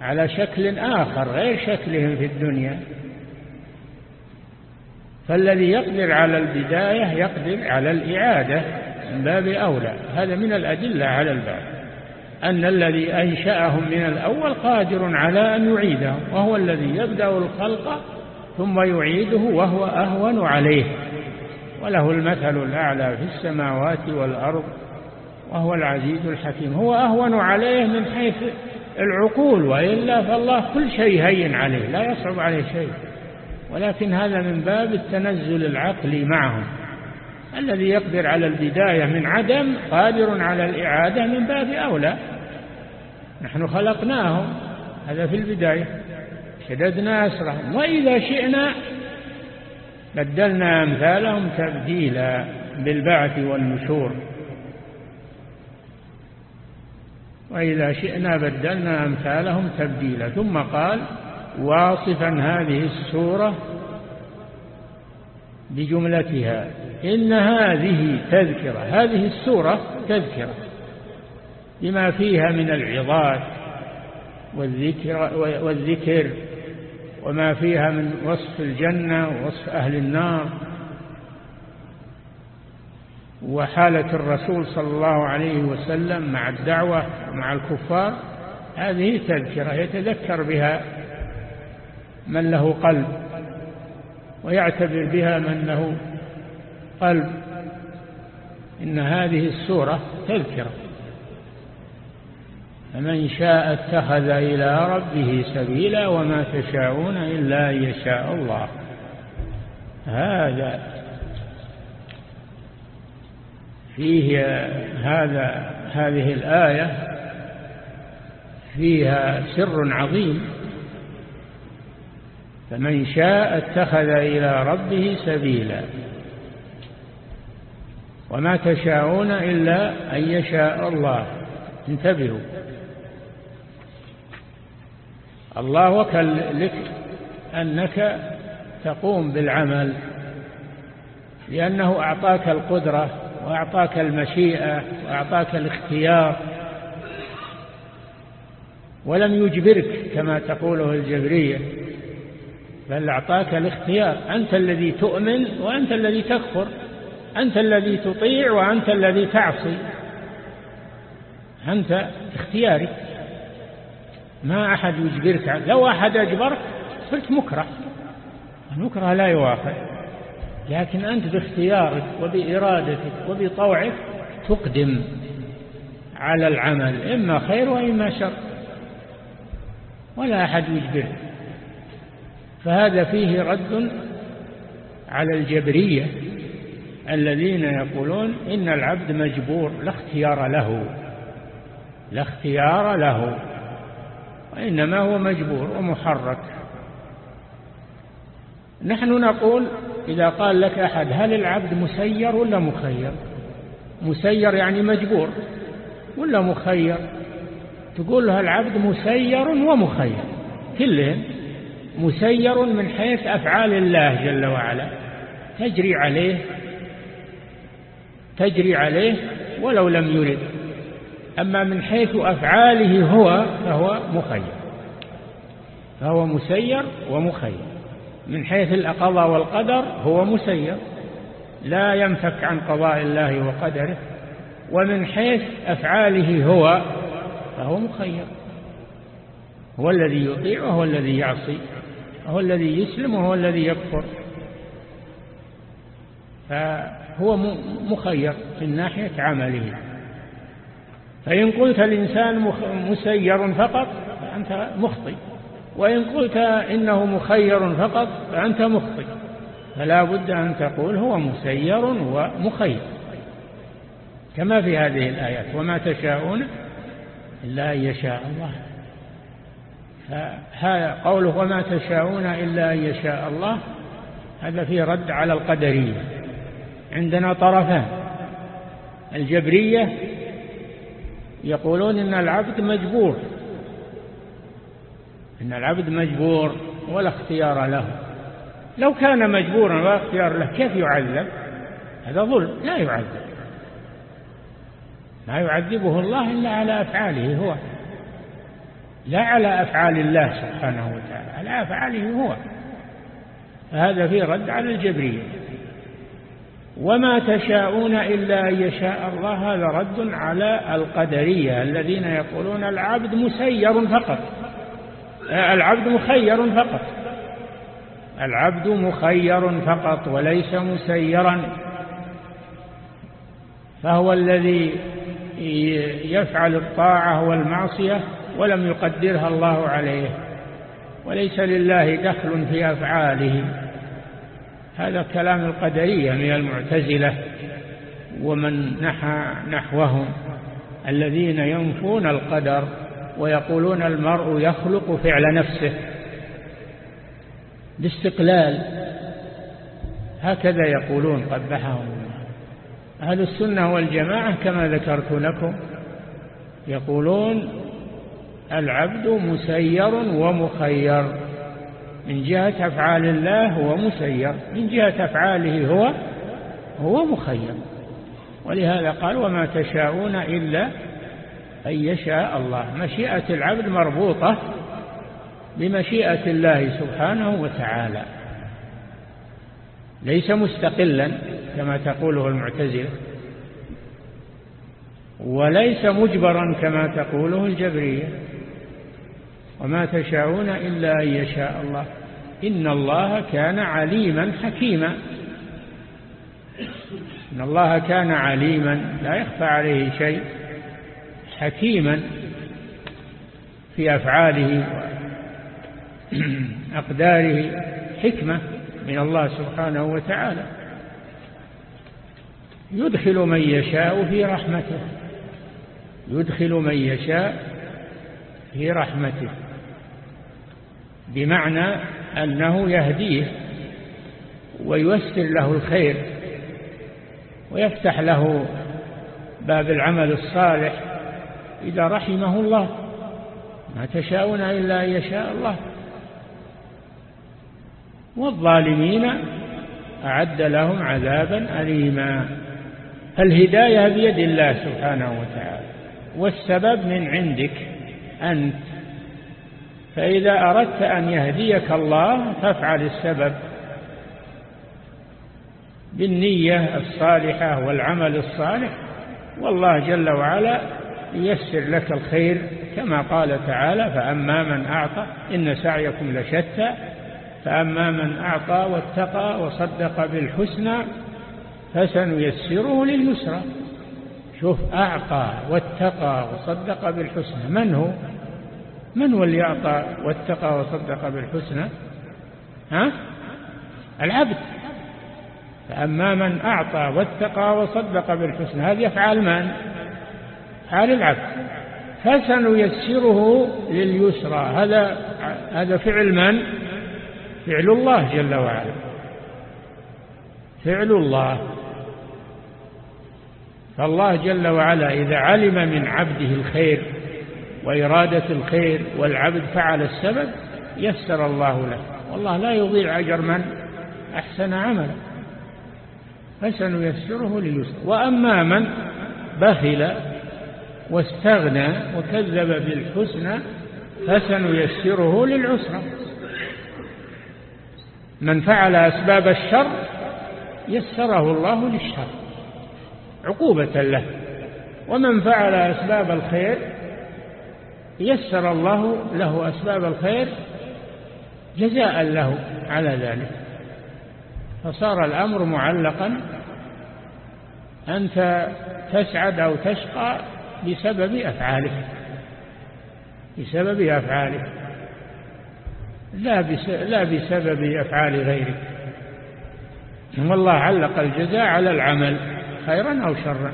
على شكل آخر غير شكلهم في الدنيا. فالذي يقدر على البداية يقدر على الإعادة من باب أولى هذا من الأدلة على الباب. أن الذي أنشأهم من الأول قادر على أن يعيدهم وهو الذي يبدأ الخلق ثم يعيده وهو أهون عليه. وله المثل الأعلى في السماوات والأرض وهو العزيز الحكيم. هو أهون عليه من حيث العقول وإلا فالله كل شيء هين عليه لا يصعب عليه شيء. ولكن هذا من باب التنزل العقلي معهم. الذي يقدر على البداية من عدم قادر على الإعادة من باب أولى. نحن خلقناهم هذا في البداية. شددنا أسرهم. وإذا شئنا بدلنا أمثالهم تبديلا بالبعث والنشور. وإذا شئنا بدلنا أمثالهم تبديلا. ثم قال واصفا هذه السورة بجملتها. إن هذه تذكرة هذه السورة تذكرة بما فيها من العظات والذكر, والذكر وما فيها من وصف الجنة ووصف أهل النار. وحالة الرسول صلى الله عليه وسلم مع الدعوة ومع الكفار هذه تذكرة يتذكر بها من له قلب ويعتبر بها من له قلب. إن هذه السورة تذكرة. فمن شاء اتخذ إلى ربه سبيلا وما تشاءون إلا أن يشاء الله. هذا فيه هذا هذه الآية فيها سر عظيم. فمن شاء اتخذ إلى ربه سبيلا وما تشاءون إلا أن يشاء الله. انتبهوا. الله وكل لك أنك تقوم بالعمل لأنه أعطاك القدرة وأعطاك المشيئة وأعطاك الاختيار. ولم يجبرك كما تقوله الجبرية بل أعطاك الاختيار. أنت الذي تؤمن وأنت الذي تكفر أنت الذي تطيع وأنت الذي تعصي. أنت اختيارك ما أحد يجبرك. لو أحد أجبرك صرت مكره. المكره لا يوافق. لكن أنت باختيارك وبإرادتك وبطوعك تقدم على العمل إما خير وإما شر. ولا أحد يجبرك. فهذا فيه رد على الجبرية الذين يقولون إن العبد مجبور لا اختيار له. لا اختيار له وإنما هو مجبور ومحرك. نحن نقول إذا قال لك أحد هل العبد مسير ولا مخير؟ مسير يعني مجبور ولا مخير؟ تقول له العبد مسير ومخير. كلهم مسير من حيث أفعال الله جل وعلا. تجري عليه تجري عليه ولو لم يرد. أما من حيث أفعاله هو فهو مخير. فهو مسير ومخير. من حيث القضاء والقدر هو مسير. لا ينفك عن قضاء الله وقدره. ومن حيث أفعاله هو فهو مخير. هو الذي يطيع وهو الذي يعصي. هو الذي يسلم وهو الذي يكفر. فهو مخير من ناحية عمله. فإن قلت الإنسان مسير فقط فأنت مخطئ وإن قلت إنه مخير فقط فأنت مخطئ فلا بد أن تقول هو مسير ومخير. كما في هذه الآيات وما تشاءون إلا أن يشاء الله. قوله وما تشاءون إلا أن يشاء الله هذا فيه رد على القدرية. عندنا طرفان الجبرية يقولون إن العبد مجبور. إن العبد مجبور ولا اختيار له. لو كان مجبورا ولا اختيار له كيف يعذب؟ هذا ظلم لا يعذب. ما يعذبه الله إلا على أفعاله هو. لا على أفعال الله سبحانه وتعالى على أفعاله هو. فهذا فيه رد على الجبرية وما تشاءون إلا أن يشاء الله هذا رد على القدرية الذين يقولون العبد مسير فقط. العبد مخير فقط. العبد مخير فقط وليس مسيرا. فهو الذي يفعل الطاعة والمعصية ولم يقدرها الله عليه. وليس لله دخل في أفعاله. هذا كلام القدرية من المعتزلة ومن نحى نحوهم الذين ينفون القدر ويقولون المرء يخلق فعل نفسه باستقلال. هكذا يقولون قبحهم أهل السنة والجماعة كما ذكرت لكم يقولون العبد مسير ومخير. من جهة أفعال الله هو مسير من جهة أفعاله هو هو مخير. ولهذا قال وما تشاءون إلا أن يشاء الله. مشيئة العبد مربوطة بمشيئة الله سبحانه وتعالى. ليس مستقلا كما تقوله المعتزلة وليس مجبرا كما تقوله الجبرية. وما تشاءون إلا أن يشاء الله. إن الله كان عليما حكيما. إن الله كان عليما لا يخفى عليه شيء حكيما في أفعاله وأقداره حكمة من الله سبحانه وتعالى. يدخل من يشاء في رحمته. يدخل من يشاء في رحمته. بمعنى أنه يهديه وييسر له الخير ويفتح له باب العمل الصالح إذا رحمه الله. ما تشاءون إلا أن يشاء الله. والظالمين أعد لهم عذابا أليما. الهداية بيد الله سبحانه وتعالى. والسبب من عندك أنت. فإذا أردت أن يهديك الله فافعل السبب. بالنية الصالحة والعمل الصالح والله جل وعلا ييسر لك الخير كما قال تعالى فأما من أعطى إن سعيكم لشتى فأما من أعطى واتقى وصدق بالحسنى فسنيسره لليسرى. شوف أعطى واتقى وصدق بالحسنى من هو؟ من هو اللي أعطى واتقى وصدق بالحسنى؟ ها؟ العبد. فأما من أعطى واتقى وصدق بالحسنى هذه أفعال من؟ أفعال العبد. فسنيسره لليسرى. هذا هذا فعل من؟ فعل الله جل وعلا. فعل الله. فالله جل وعلا إذا علم من عبده الخير وإرادة الخير والعبد فعل السبب يسر الله له. والله لا يضيع أجر من أحسن عملا فسنيسره لليسر. وأما من بخل واستغنى وكذب بالحسنى فسنيسره للعسرى من فعل أسباب الشر يسره الله للشر. عقوبة له. ومن فعل أسباب الخير يسر الله له أسباب الخير جزاء له على ذلك. فصار الأمر معلقا. أنت تسعد أو تشقى بسبب أفعالك بسبب أفعالك لا لا بسبب أفعال غيرك. والله علق الجزاء على العمل خيرا أو شرا.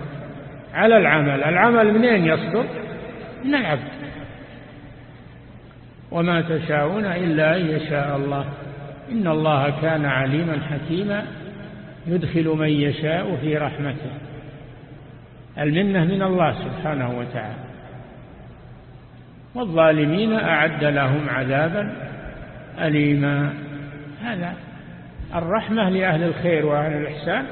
على العمل العمل منين يصدر؟ من العبد. وما تشاءون إلا أن يشاء الله. إن الله كان عليما حكيما. يدخل من يشاء في رحمته. المنة من الله سبحانه وتعالى. والظالمين أعد لهم عذابا أليما. هذا الرحمة لأهل الخير وأهل الإحسان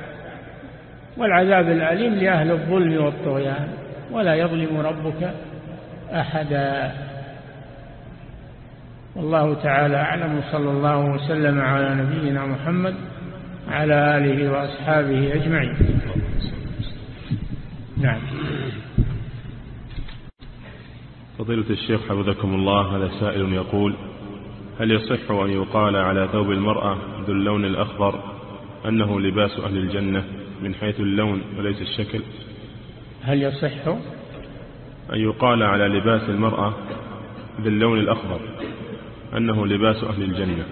والعذاب الأليم لأهل الظلم والطغيان. ولا يظلم ربك أحدا. والله تعالى أعلم صلى الله وسلم على نبينا محمد على آله وأصحابه أجمعين. نعم. فضيلة الشيخ حفظكم الله هذا سائل يقول هل يصح أن يقال على ثوب المرأة ذو اللون الأخضر أنه لباس أهل الجنة من حيث اللون وليس الشكل؟ هل يصح؟ أن يقال على لباس المرأة باللون الأخضر. أنه لباس أهل الجنة.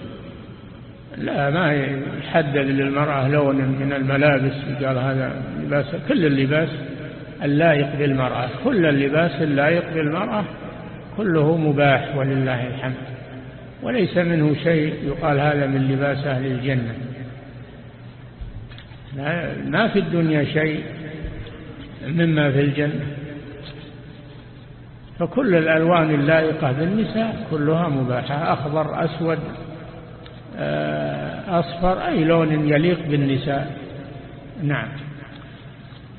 لا ما يحدد للمرأة لون من الملابس قال هذا لباس كل اللباس اللائق بالمرأة كل اللباس اللائق بالمرأة كله مباح ولله الحمد. وليس منه شيء يقال هذا من لباس أهل الجنة. ما في الدنيا شيء مما في الجنة. فكل الألوان اللائقة بالنساء كلها مباحة أخضر أسود آه، أصفر أي لون يليق بالنساء. نعم.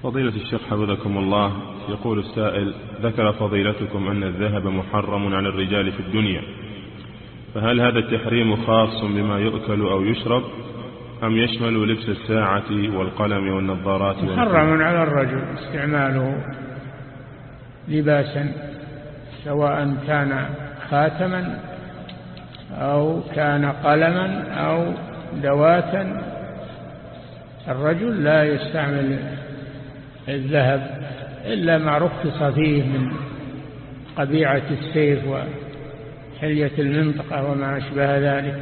فضيلة الشيخ حفظكم الله يقول السائل ذكر فضيلتكم أن الذهب محرم على الرجال في الدنيا فهل هذا التحريم خاص بما يؤكل أو يشرب أم يشمل لبس الساعة والقلم والنظارات محرم على الرجل استعماله لباسا. سواء كان خاتما أو كان قلما أو دواتا الرجل لا يستعمل الذهب إلا ما رخص فيه من قبيعة السيف وحلية المنطقة وما أشبه ذلك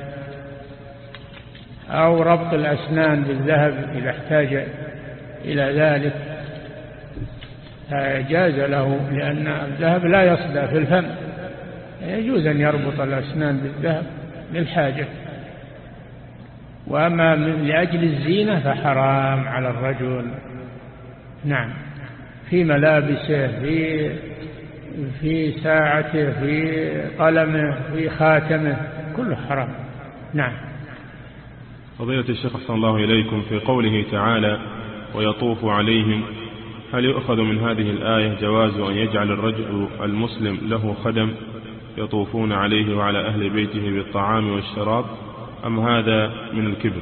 أو ربط الأسنان بالذهب إذا احتاج إلى ذلك. جاز له لأن الذهب لا يصدى في الفم. يجوز أن يربط الأسنان بالذهب للحاجة. وأما من لأجل الزينة فحرام على الرجل. نعم. في ملابسه في في ساعته في قلمه في خاتمه كله حرام. نعم. فضيلة الشيخ أحسن الله إليكم في قوله تعالى ويطوف عليهم هل يؤخذ من هذه الآية جواز أن يجعل الرجل المسلم له خدم يطوفون عليه وعلى أهل بيته بالطعام والشراب؟ أم هذا من الكبر؟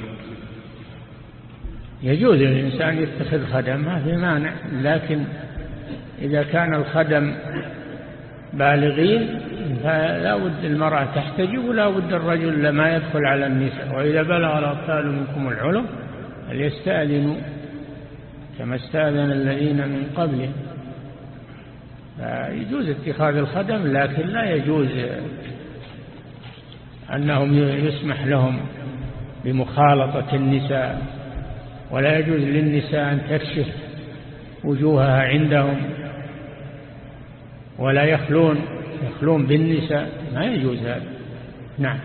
يجوز للإنسان يتخذ خدم ما في مانع. لكن إذا كان الخدم بالغين فلا بد المرأة تحتجب ولا بد الرجل لما يدخل على النساء. وإذا بلغ الأطفال منكم العلم فليستأذنوا. كما استأذن الذين من قبلهم يجوز اتخاذ الخدم لكن لا يجوز أنهم يسمح لهم بمخالطة النساء ولا يجوز للنساء أن تكشف وجوهها عندهم ولا يخلون يخلون بالنساء. ما يجوز هذا. نعم.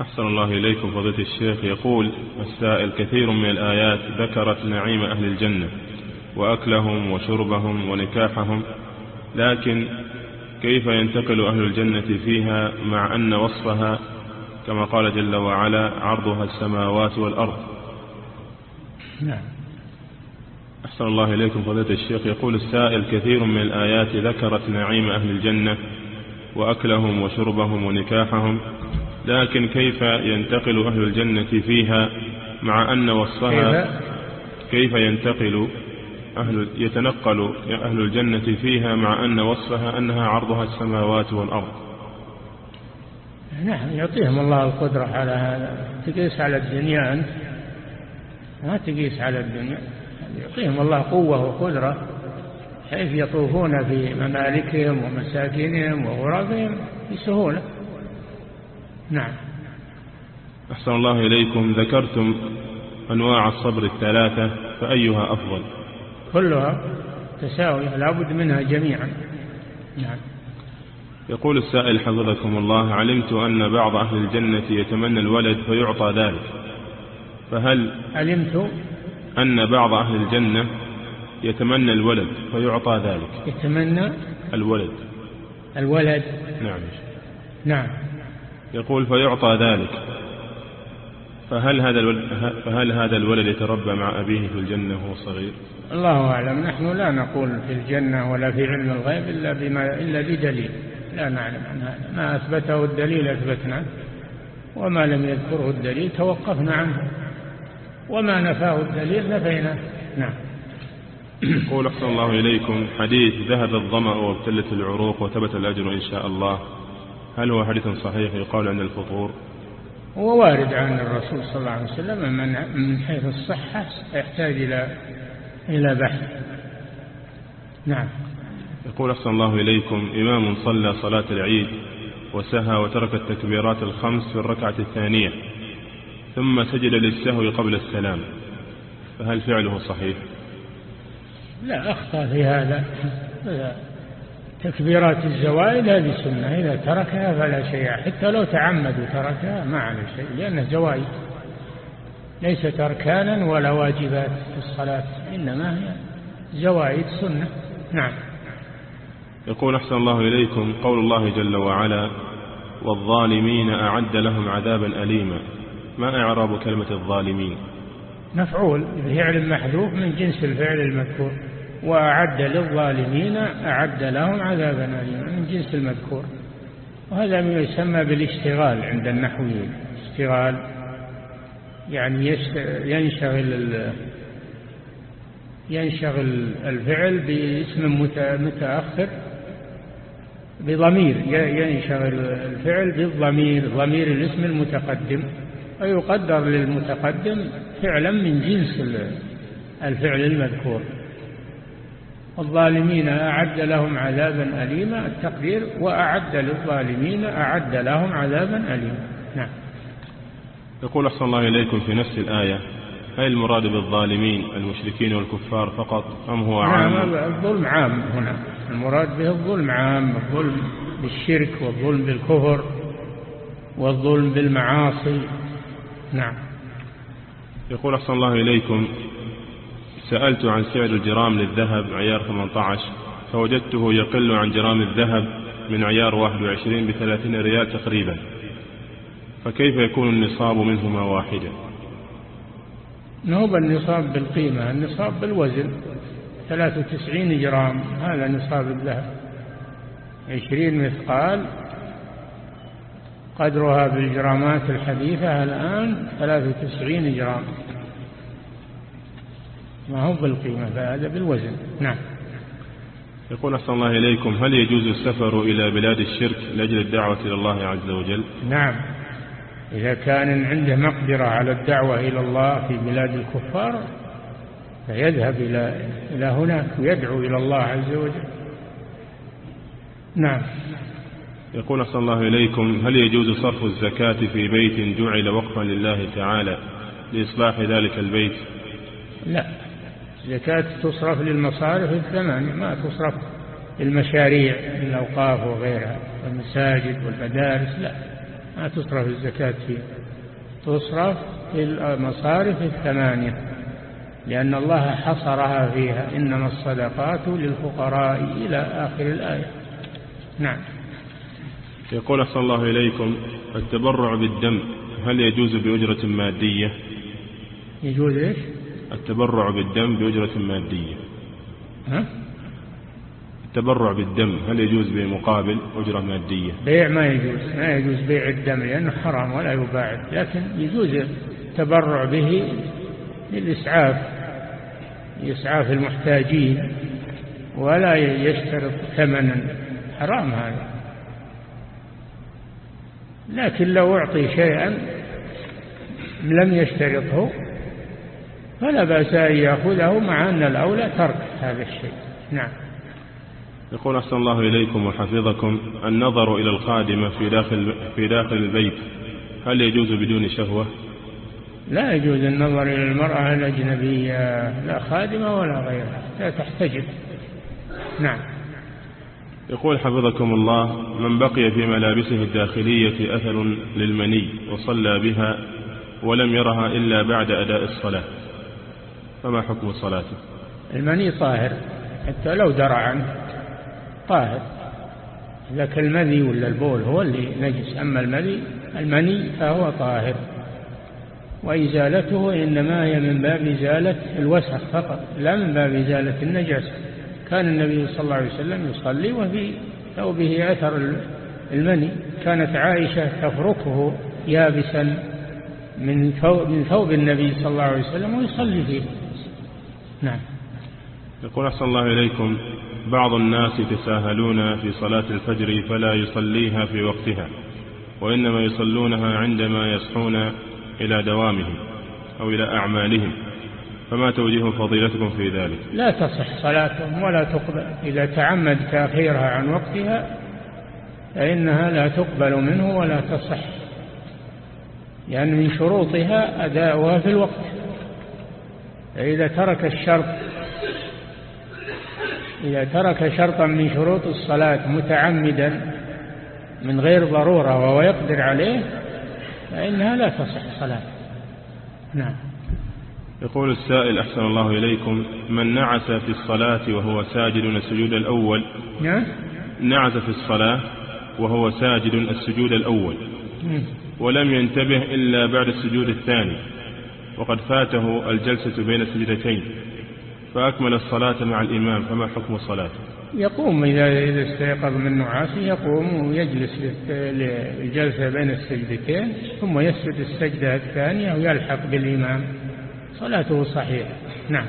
أحسن الله إليكم فضيلة الشيخ. يقول السائل كثير من الآيات ذكرت نعيم أهل الجنة وأكلهم وشربهم ونكاحهم لكن كيف ينتقل أهل الجنة فيها مع أن وصفها كما قال جل وعلا عرضها السماوات والأرض؟ نعم. أحسن الله إليكم فضيلة الشيخ. يقول السائل كثير من الآيات ذكرت نعيم أهل الجنة وأكلهم وشربهم ونكاحهم لكن كيف ينتقل أهل الجنة فيها مع أن وصفها كيف؟ ينتقل أهل يتنقل أهل الجنة فيها مع أن وصفها أنها عرضها السماوات والأرض؟ نعم يعطيهم الله القدرة على هذا. تقيس على الدنيا أنت. ما تقيس على الدنيا. يعطيهم الله قوة وقدرة حيث يطوفون في ممالكهم ومساكنهم وغرفهم بسهولة نعم. أحسن الله إليكم. ذكرتم أنواع الصبر الثلاثة فأيها أفضل؟ كلها تساوية لا بد منها جميعا. نعم. يقول السائل حفظكم الله علمت أن بعض أهل الجنة يتمنى الولد فيعطى ذلك. فهل علمت أن بعض أهل الجنة يتمنى الولد فيعطى ذلك؟ يتمنى الولد. الولد. نعم. نعم. يقول فيعطى ذلك. فهل هذا الولد فهل هذا الولد يتربى مع أبيه في الجنة وهو صغير؟ الله أعلم. نحن لا نقول في الجنة ولا في علم الغيب إلا بما إلا بدليل. لا نعلم. عن هذا ما أثبته الدليل أثبتنا. وما لم يذكره الدليل توقفنا عنه. وما نفاه الدليل نفيناه نعم. قول أحسن الله إليكم. حديث ذهب الظمأ وابتلت العروق وثبت الأجر إن شاء الله. هل هو حديث صحيح يقال عن الفطور؟ هو وارد عن الرسول صلى الله عليه وسلم من من حيث الصحة يحتاج إلى إلى بحث. نعم. يقول أحسن الله إليكم إمام صلى صلاة العيد وسهى وترك التكبيرات الخمس في الركعة الثانية ثم سجد للسهو قبل السلام. فهل فعله صحيح؟ لا أخطأ في هذا. تكبيرات الزوائد هذه سنة إذا تركها فلا شيء حتى لو تعمد وتركها ما عليه شيء لأنها زوائد ليست أركانا ولا واجبات في الصلاة إنما هي زوائد سنة. نعم. يقول أحسن الله إليكم قول الله جل وعلا والظالمين أعد لهم عذابا أليما. ما إعراب كلمة الظالمين؟ مفعول فعل محذوف من جنس الفعل المذكور. وأعد للظالمين أعد لهم عذابا أليما. من جنس المذكور. وهذا ما يسمى بالاشتغال عند النحويين. اشتغال يعني ينشغل ينشغل الفعل باسم متأخر بضمير. ينشغل الفعل بالضمير ضمير الاسم المتقدم. ويقدر للمتقدم فعلا من جنس الفعل المذكور. الظالمين أعد لهم عذابا أليما التقدير وأعد للظالمين أعد لهم عذابا أليما. نعم. يقول أحسن الله إليكم في نفس الآية هل المراد بالظالمين المشركين والكفار فقط أم هو عام؟ نعم الظلم عام هنا. المراد به الظلم عام الظلم بالشرك والظلم بالكفر والظلم بالمعاصي. نعم. يقول أحسن الله إليكم سألت عن سعر الجرام للذهب عيار 18 فوجدته يقل عن جرام الذهب من عيار 21 بثلاثين ريال تقريبا. فكيف يكون النصاب منهما واحدا؟ هو النصاب بالقيمة النصاب بالوزن 93 جرام هذا نصاب الذهب. 20 مثقال قدرها بالجرامات الحديثة الآن 93 جرام. ما هو بالقيمة؟ فهذا بالوزن. نعم. يقول أحسن الله إليكم هل يجوز السفر إلى بلاد الشرك لأجل الدعوة إلى الله عز وجل؟ نعم. إذا كان عنده مقدرة على الدعوة إلى الله في بلاد الكفار فيذهب إلى إلى هناك ويدعو إلى الله عز وجل. نعم. يقول أحسن الله إليكم هل يجوز صرف الزكاة في بيت جعل وقفا لله تعالى لإصلاح ذلك البيت؟ لا. الزكاة تصرف للمصارف الثمانية ما تصرف للمشاريع الأوقاف وغيرها المساجد والمدارس لا ما تصرف الزكاة فيه تصرف في المصارف الثمانية لأن الله حصرها فيها. إنما الصدقات للفقراء إلى آخر الآية. نعم. يقول أحسن الله إليكم التبرع بالدم هل يجوز بأجرة مادية؟ يجوز إيش؟ التبرع بالدم بأجرة مادية. ها؟ التبرع بالدم هل يجوز بمقابل أجرة مادية؟ بيع ما يجوز ما يجوز بيع الدم لأنه حرام ولا يباع لكن يجوز التبرع به للإسعاف لإسعاف المحتاجين ولا يشترط ثمنا. حرام هذا. لكن لو أعطي شيئا لم يشترطه فلا بأس أن يأخذه مع أن الأولى ترك هذا الشيء. نعم. يقول أحسن الله إليكم وحفظكم النظر إلى الخادمة في داخل, في داخل البيت. هل يجوز بدون شهوة؟ لا يجوز النظر إلى المرأة الأجنبية لا خادمة ولا غيرها لا تحتجب. نعم. يقول حفظكم الله من بقي في ملابسه الداخلية أثر للمني وصلى بها ولم يرها إلا بعد أداء الصلاة. فما حكم صلاته؟ المني طاهر حتى لو درى عنه. طاهر. لكن المذي ولا البول هو اللي نجس. أما المذي المني فهو طاهر. وإزالته إنما هي من باب إزالة الوسخ فقط لا من باب إزالة النجاسة. كان النبي صلى الله عليه وسلم يصلي وفي ثوبه أثر المني. كانت عائشة تفركه يابسا من ثوب النبي صلى الله عليه وسلم ويصلي فيه. نعم. يقول أحسن الله إليكم بعض الناس يتساهلون في صلاة الفجر فلا يصليها في وقتها وإنما يصلونها عندما يصحون إلى دوامهم أو إلى أعمالهم فما توجيه فضيلتكم في ذلك؟ لا تصح صلاتهم ولا تقبل إذا تعمد تأخيرها عن وقتها فإنها لا تقبل منه ولا تصح لأن من شروطها أداؤها في الوقت. فإذا ترك الشرط إذا ترك شرطا من شروط الصلاة متعمدا من غير ضرورة وهو يقدر عليه فإنها لا تصح صلاة. نعم. يقول السائل أحسن الله إليكم. من نعس في الصلاة وهو ساجد السجود الأول؟ نعم. نعس في الصلاة وهو ساجد السجود الأول. ولم ينتبه إلا بعد السجود الثاني. وقد فاته الجلسة بين السجدتين فأكمل الصلاة مع الإمام فما حكم صلاته يقوم إذا إذا استيقظ من نعاسه يقوم ويجلس للجلسة بين السجدتين ثم يسجد السجدة الثانية ويلحق بالإمام. صلاته صحيحة. نعم.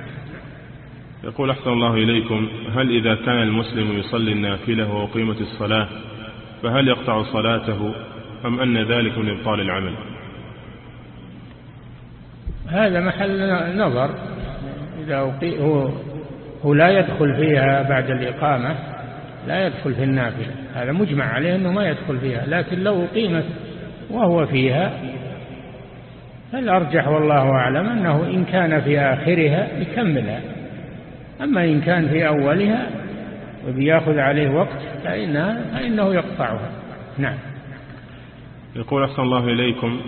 يقول أحسن الله إليكم هل إذا كان المسلم يصلي النافلة وأقيمت الصلاة فهل يقطع صلاته أم أن ذلك من إبطال العمل؟ هذا محل نظر. إذا هو هو لا يدخل فيها بعد الإقامة لا يدخل في النافلة. هذا مجمع عليه أنه ما يدخل فيها لكن لو أقيمت وهو فيها فالأرجح والله أعلم أنه إن كان في آخرها يكملها. أما إن كان في أولها وبيأخذ عليه وقت فإنها فإنه يقطعها. نعم. يقول أحسن الله إليكم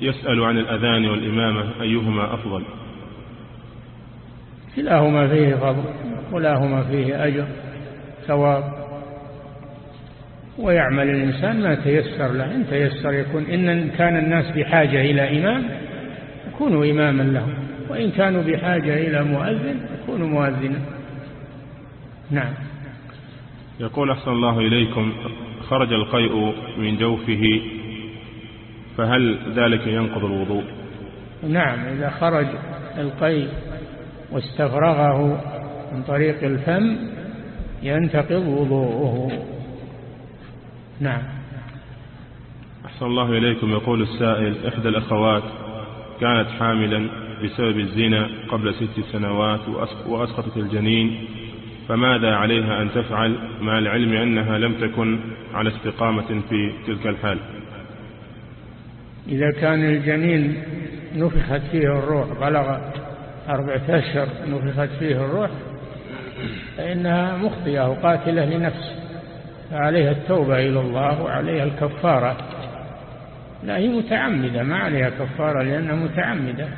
يسأل عن الأذان والإمامة أيهما أفضل؟ كلاهما فيه فضل كلاهما فيه أجر ثواب. ويعمل الإنسان ما تيسر له إن تيسر يكون إن كان الناس بحاجة إلى إمام يكونوا إماما لهم. وإن كانوا بحاجة إلى مؤذن يكونوا مؤذنا نعم. يقول أحسن الله إليكم خرج القيء من جوفه فهل ذلك ينقض الوضوء؟ نعم إذا خرج القيء واستفرغه من طريق الفم ينتقض وضوءه. نعم. أحسن الله إليكم. يقول السائل إحدى الأخوات كانت حاملا بسبب الزنا قبل ست سنوات وأسقطت الجنين فماذا عليها أن تفعل مع العلم أنها لم تكن على استقامة في تلك الحال؟ إذا كان الجنين نفخت فيه الروح بلغ أربعة أشهر نفخت فيه الروح فإنها مخطئة وقاتلة لنفس. فعليها التوبة إلى الله وعليها الكفارة. لا هي متعمدة ما عليها كفارة لأنها متعمدة.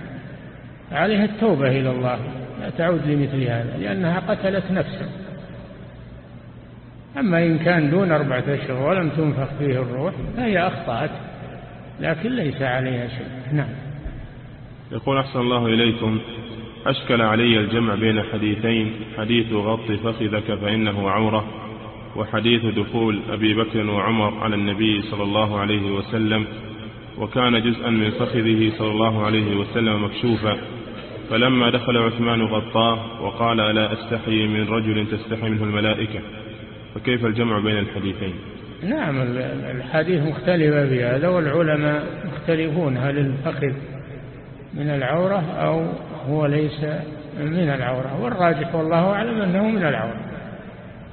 عليها التوبة إلى الله لا تعود لمثل هذا لأنها قتلت نفسا أما إن كان دون أربعة أشهر ولم تنفخ فيه الروح فهي أخطأت. لكن ليس عليها شيء. نعم. يقول أحسن الله إليكم أشكل علي الجمع بين حديثين حديث غط فخذك فإنه عورة وحديث دخول أبي بكر وعمر على النبي صلى الله عليه وسلم وكان جزءا من فخذه صلى الله عليه وسلم مكشوفا. فلما دخل عثمان غطاه وقال ألا أستحي من رجل تستحي منه الملائكة. فكيف الجمع بين الحديثين؟ نعم الحديث مختلفة في هذا والعلماء مختلفون. هل الفخذ من العورة أو هو ليس من العورة؟ والراجح والله أعلم أنه من العورة.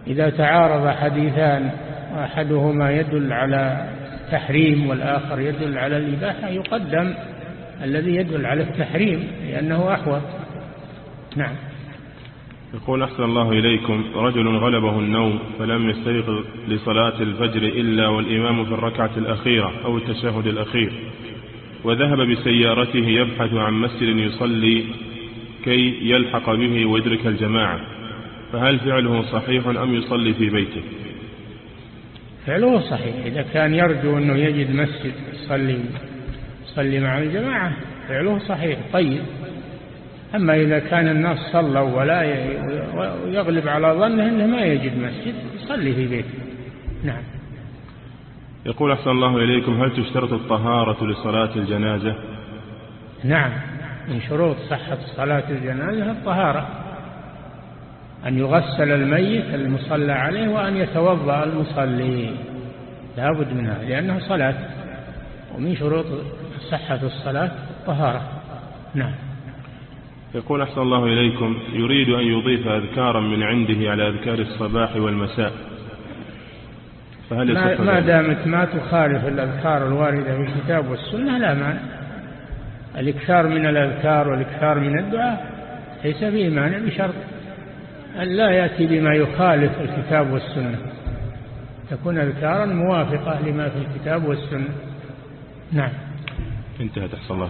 إذا تعارض حديثان وأحدهما يدل على التحريم والآخر يدل على الإباحة يقدم الذي يدل على التحريم لأنه أحوط نعم. يقول أحسن الله إليكم رجل غلبه النوم فلم يستيقظ لصلاة الفجر إلا والإمام في الركعة الأخيرة أو التشهد الأخير وذهب بسيارته يبحث عن مسجد يصلي كي يلحق به ويدرك الجماعة فهل فعله صحيح أم يصلي في بيته؟ فعله صحيح إذا كان يرجو أنه يجد مسجد يصلي يصلي مع الجماعة فعله صحيح طيب. أما إذا كان الناس صلوا ولا يغلب على ظنه أنه ما يجد مسجد يصلي في بيته. نعم. يقول أحسن الله إليكم هل تشترط الطهارة لصلاة الجنازة؟ نعم. من شروط صحة صلاة الجنازة الطهارة. أن يغسل الميت المصلى عليه وأن يتوضأ المصلي. لا بد منها لأنها صلاة. ومن شروط صحة الصلاة الطهارة. نعم. يقول أحسن الله إليكم يريد أن يضيف أذكارا من عنده على أذكار الصباح والمساء. فهل ما, ما دامت ما تخالف الأذكار الواردة في الكتاب والسنة لا مانع الإكثار من الأذكار والإكثار من الدعاء ليس فيه مانع بشرط أن لا يأتي بما يخالف الكتاب والسنة. تكون أذكارا موافقة لما في الكتاب والسنة. نعم. انتهت أحسن الله